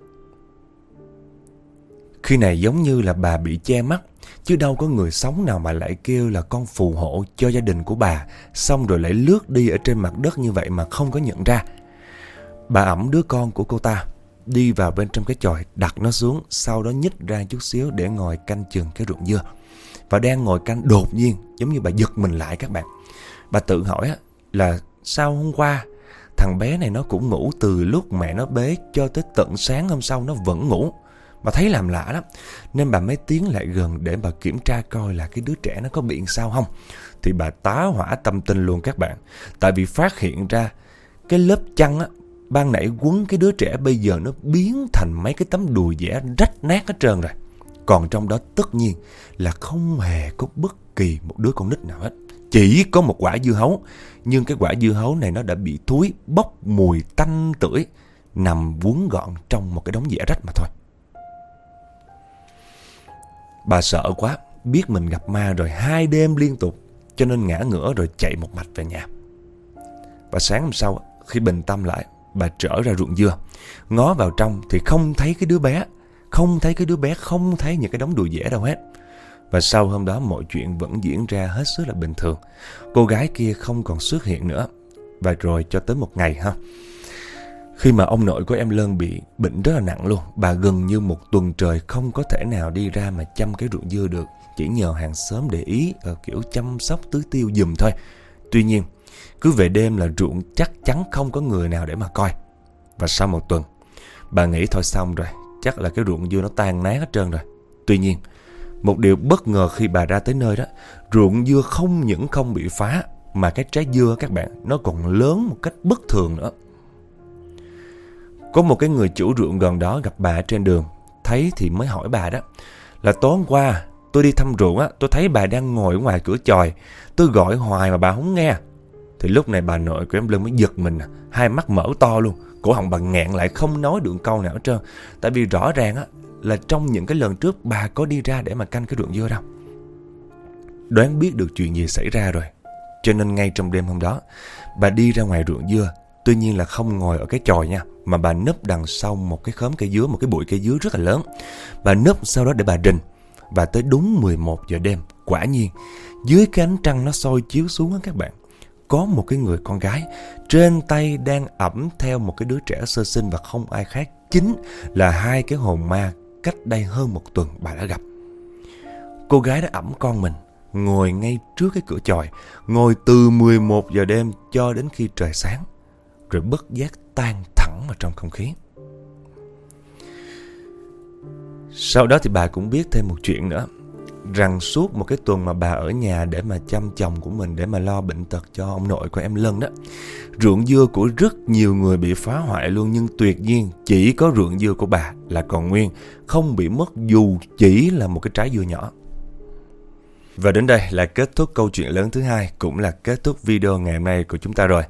Khi này giống như là bà bị che mắt, Chứ đâu có người sống nào mà lại kêu là con phù hộ cho gia đình của bà, Xong rồi lại lướt đi ở trên mặt đất như vậy mà không có nhận ra. Bà ẩm đứa con của cô ta Đi vào bên trong cái chòi, đặt nó xuống, Sau đó nhích ra chút xíu để ngồi canh chừng cái ruộng dưa. Và đang ngồi canh đột nhiên, Giống như bà giật mình lại các bạn. Bà tự hỏi là sao hôm qua Thằng bé này nó cũng ngủ từ lúc mẹ nó bế cho tới tận sáng hôm sau nó vẫn ngủ. Bà thấy làm lạ lắm, Nên bà mới tiến lại gần để bà kiểm tra coi là cái đứa trẻ nó có bị sao không. Thì bà tá hỏa tâm tình luôn các bạn, Tại vì phát hiện ra Cái lớp chăn á, Ban nãy quấn cái đứa trẻ bây giờ nó biến thành mấy cái tấm đùi vẽ rách nát hết trơn rồi. Còn trong đó tất nhiên là không hề có bất kỳ một đứa con nít nào hết Chỉ có một quả dưa hấu Nhưng cái quả dưa hấu này nó đã bị thúi bốc mùi tanh tưởi Nằm vuốn gọn trong một cái đống vẽ rách mà thôi Bà sợ quá, biết mình gặp ma rồi hai đêm liên tục, cho nên ngã ngửa rồi chạy một mạch về nhà. Và sáng hôm sau, khi bình tâm lại, bà trở ra ruộng dưa. Ngó vào trong thì không thấy cái đứa bé, không thấy cái đứa bé, không thấy những cái đống đùi dẻ đâu hết. Và sau hôm đó mọi chuyện vẫn diễn ra hết sức là bình thường. Cô gái kia không còn xuất hiện nữa. Và rồi cho tới một ngày ha. Khi mà ông nội của em Lân bị bệnh rất là nặng luôn, bà gần như một tuần trời không có thể nào đi ra mà chăm cái ruộng dưa được, chỉ nhờ hàng xóm để ý ờ, kiểu chăm sóc tưới tiêu dùm thôi. Tuy nhiên, cứ về đêm là ruộng chắc chắn không có người nào để mà coi. Và sau một tuần, bà nghĩ thôi xong rồi, chắc là cái ruộng dưa nó tan nát hết trơn rồi. Tuy nhiên, một điều bất ngờ khi bà ra tới nơi đó, ruộng dưa không những không bị phá, mà cái trái dưa các bạn, nó còn lớn một cách bất thường nữa. Có một cái người chủ ruộng gần đó gặp bà trên đường Thấy thì mới hỏi bà đó Là tối hôm qua tôi đi thăm ruộng á Tôi thấy bà đang ngồi ngoài cửa tròi Tôi gọi hoài mà bà không nghe Thì lúc này bà nội của em Lân mới giật mình Hai mắt mở to luôn Cổ họng bà ngẹn lại không nói được câu nào hết trơn. Tại vì rõ ràng á, Là trong những cái lần trước bà có đi ra để mà canh cái ruộng dưa đâu. Đoán biết được chuyện gì xảy ra rồi. Cho nên ngay trong đêm hôm đó, Bà đi ra ngoài ruộng dưa. Tuy nhiên là không ngồi ở cái chòi nha, Mà bà nấp đằng sau một cái khóm cây dứa, Một cái bụi cây dứa rất là lớn. Bà nấp sau đó để bà rình, Và tới đúng 11 giờ đêm, Quả nhiên, dưới cái ánh trăng nó soi chiếu xuống á các bạn. Có một cái người con gái Trên tay đang ẩm theo một cái đứa trẻ sơ sinh Và không ai khác, Chính là hai cái hồn ma Cách đây hơn một tuần bà đã gặp Cô gái đã ẩm con mình, Ngồi ngay trước cái cửa chòi, Ngồi từ 11 giờ đêm cho đến khi trời sáng, rồi bất giác tan thẳng vào trong không khí. Sau đó thì bà cũng biết thêm một chuyện nữa rằng suốt một cái tuần mà bà ở nhà để mà chăm chồng của mình để mà lo bệnh tật cho ông nội của em Lân đó. Ruộng dưa của rất nhiều người bị phá hoại luôn nhưng tuyệt nhiên chỉ có ruộng dưa của bà là còn nguyên, không bị mất dù chỉ là một cái trái dưa nhỏ. Và đến đây là kết thúc câu chuyện lớn thứ hai, cũng là kết thúc video ngày hôm nay của chúng ta rồi.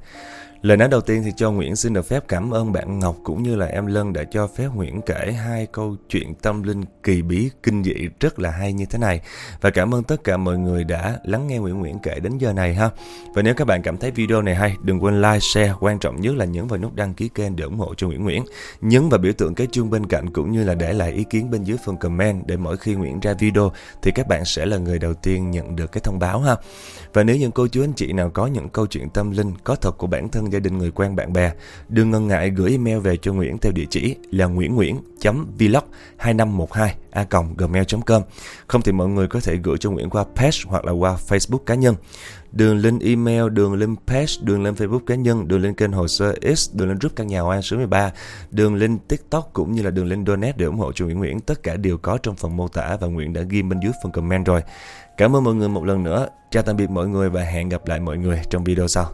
Lời nói đầu tiên thì cho Nguyễn xin được phép cảm ơn bạn Ngọc cũng như là em Lân đã cho phép Nguyễn kể hai câu chuyện tâm linh kỳ bí, kinh dị rất là hay như thế này. Và cảm ơn tất cả mọi người đã lắng nghe Nguyễn Nguyễn kể đến giờ này ha. Và nếu các bạn cảm thấy video này hay, đừng quên like, share, quan trọng nhất là nhấn vào nút đăng ký kênh để ủng hộ cho Nguyễn Nguyễn. Nhấn vào biểu tượng cái chuông bên cạnh cũng như là để lại ý kiến bên dưới phần comment để mỗi khi Nguyễn ra video thì các bạn sẽ là người đầu tiên nhận được cái thông báo ha. Và nếu những cô chú anh chị nào có những câu chuyện tâm linh có thật của bản thân gia đình người quen bạn bè, đừng ngần ngại gửi email về cho Nguyễn theo địa chỉ là nguyễn.nguyễn.vlog2512 a gmail.com. Không thì mọi người có thể gửi cho Nguyễn qua page hoặc là qua Facebook cá nhân. Đường link email, đường link page, đường link Facebook cá nhân, đường link kênh hồ sơ X, đường link group căn nhà Oan số 13, đường link TikTok cũng như là đường link donate để ủng hộ cho Nguyễn Nguyễn. Tất cả đều có trong phần mô tả và Nguyễn đã ghi bên dưới phần comment rồi. Cảm ơn mọi người một lần nữa. Chào tạm biệt mọi người và hẹn gặp lại mọi người trong video sau.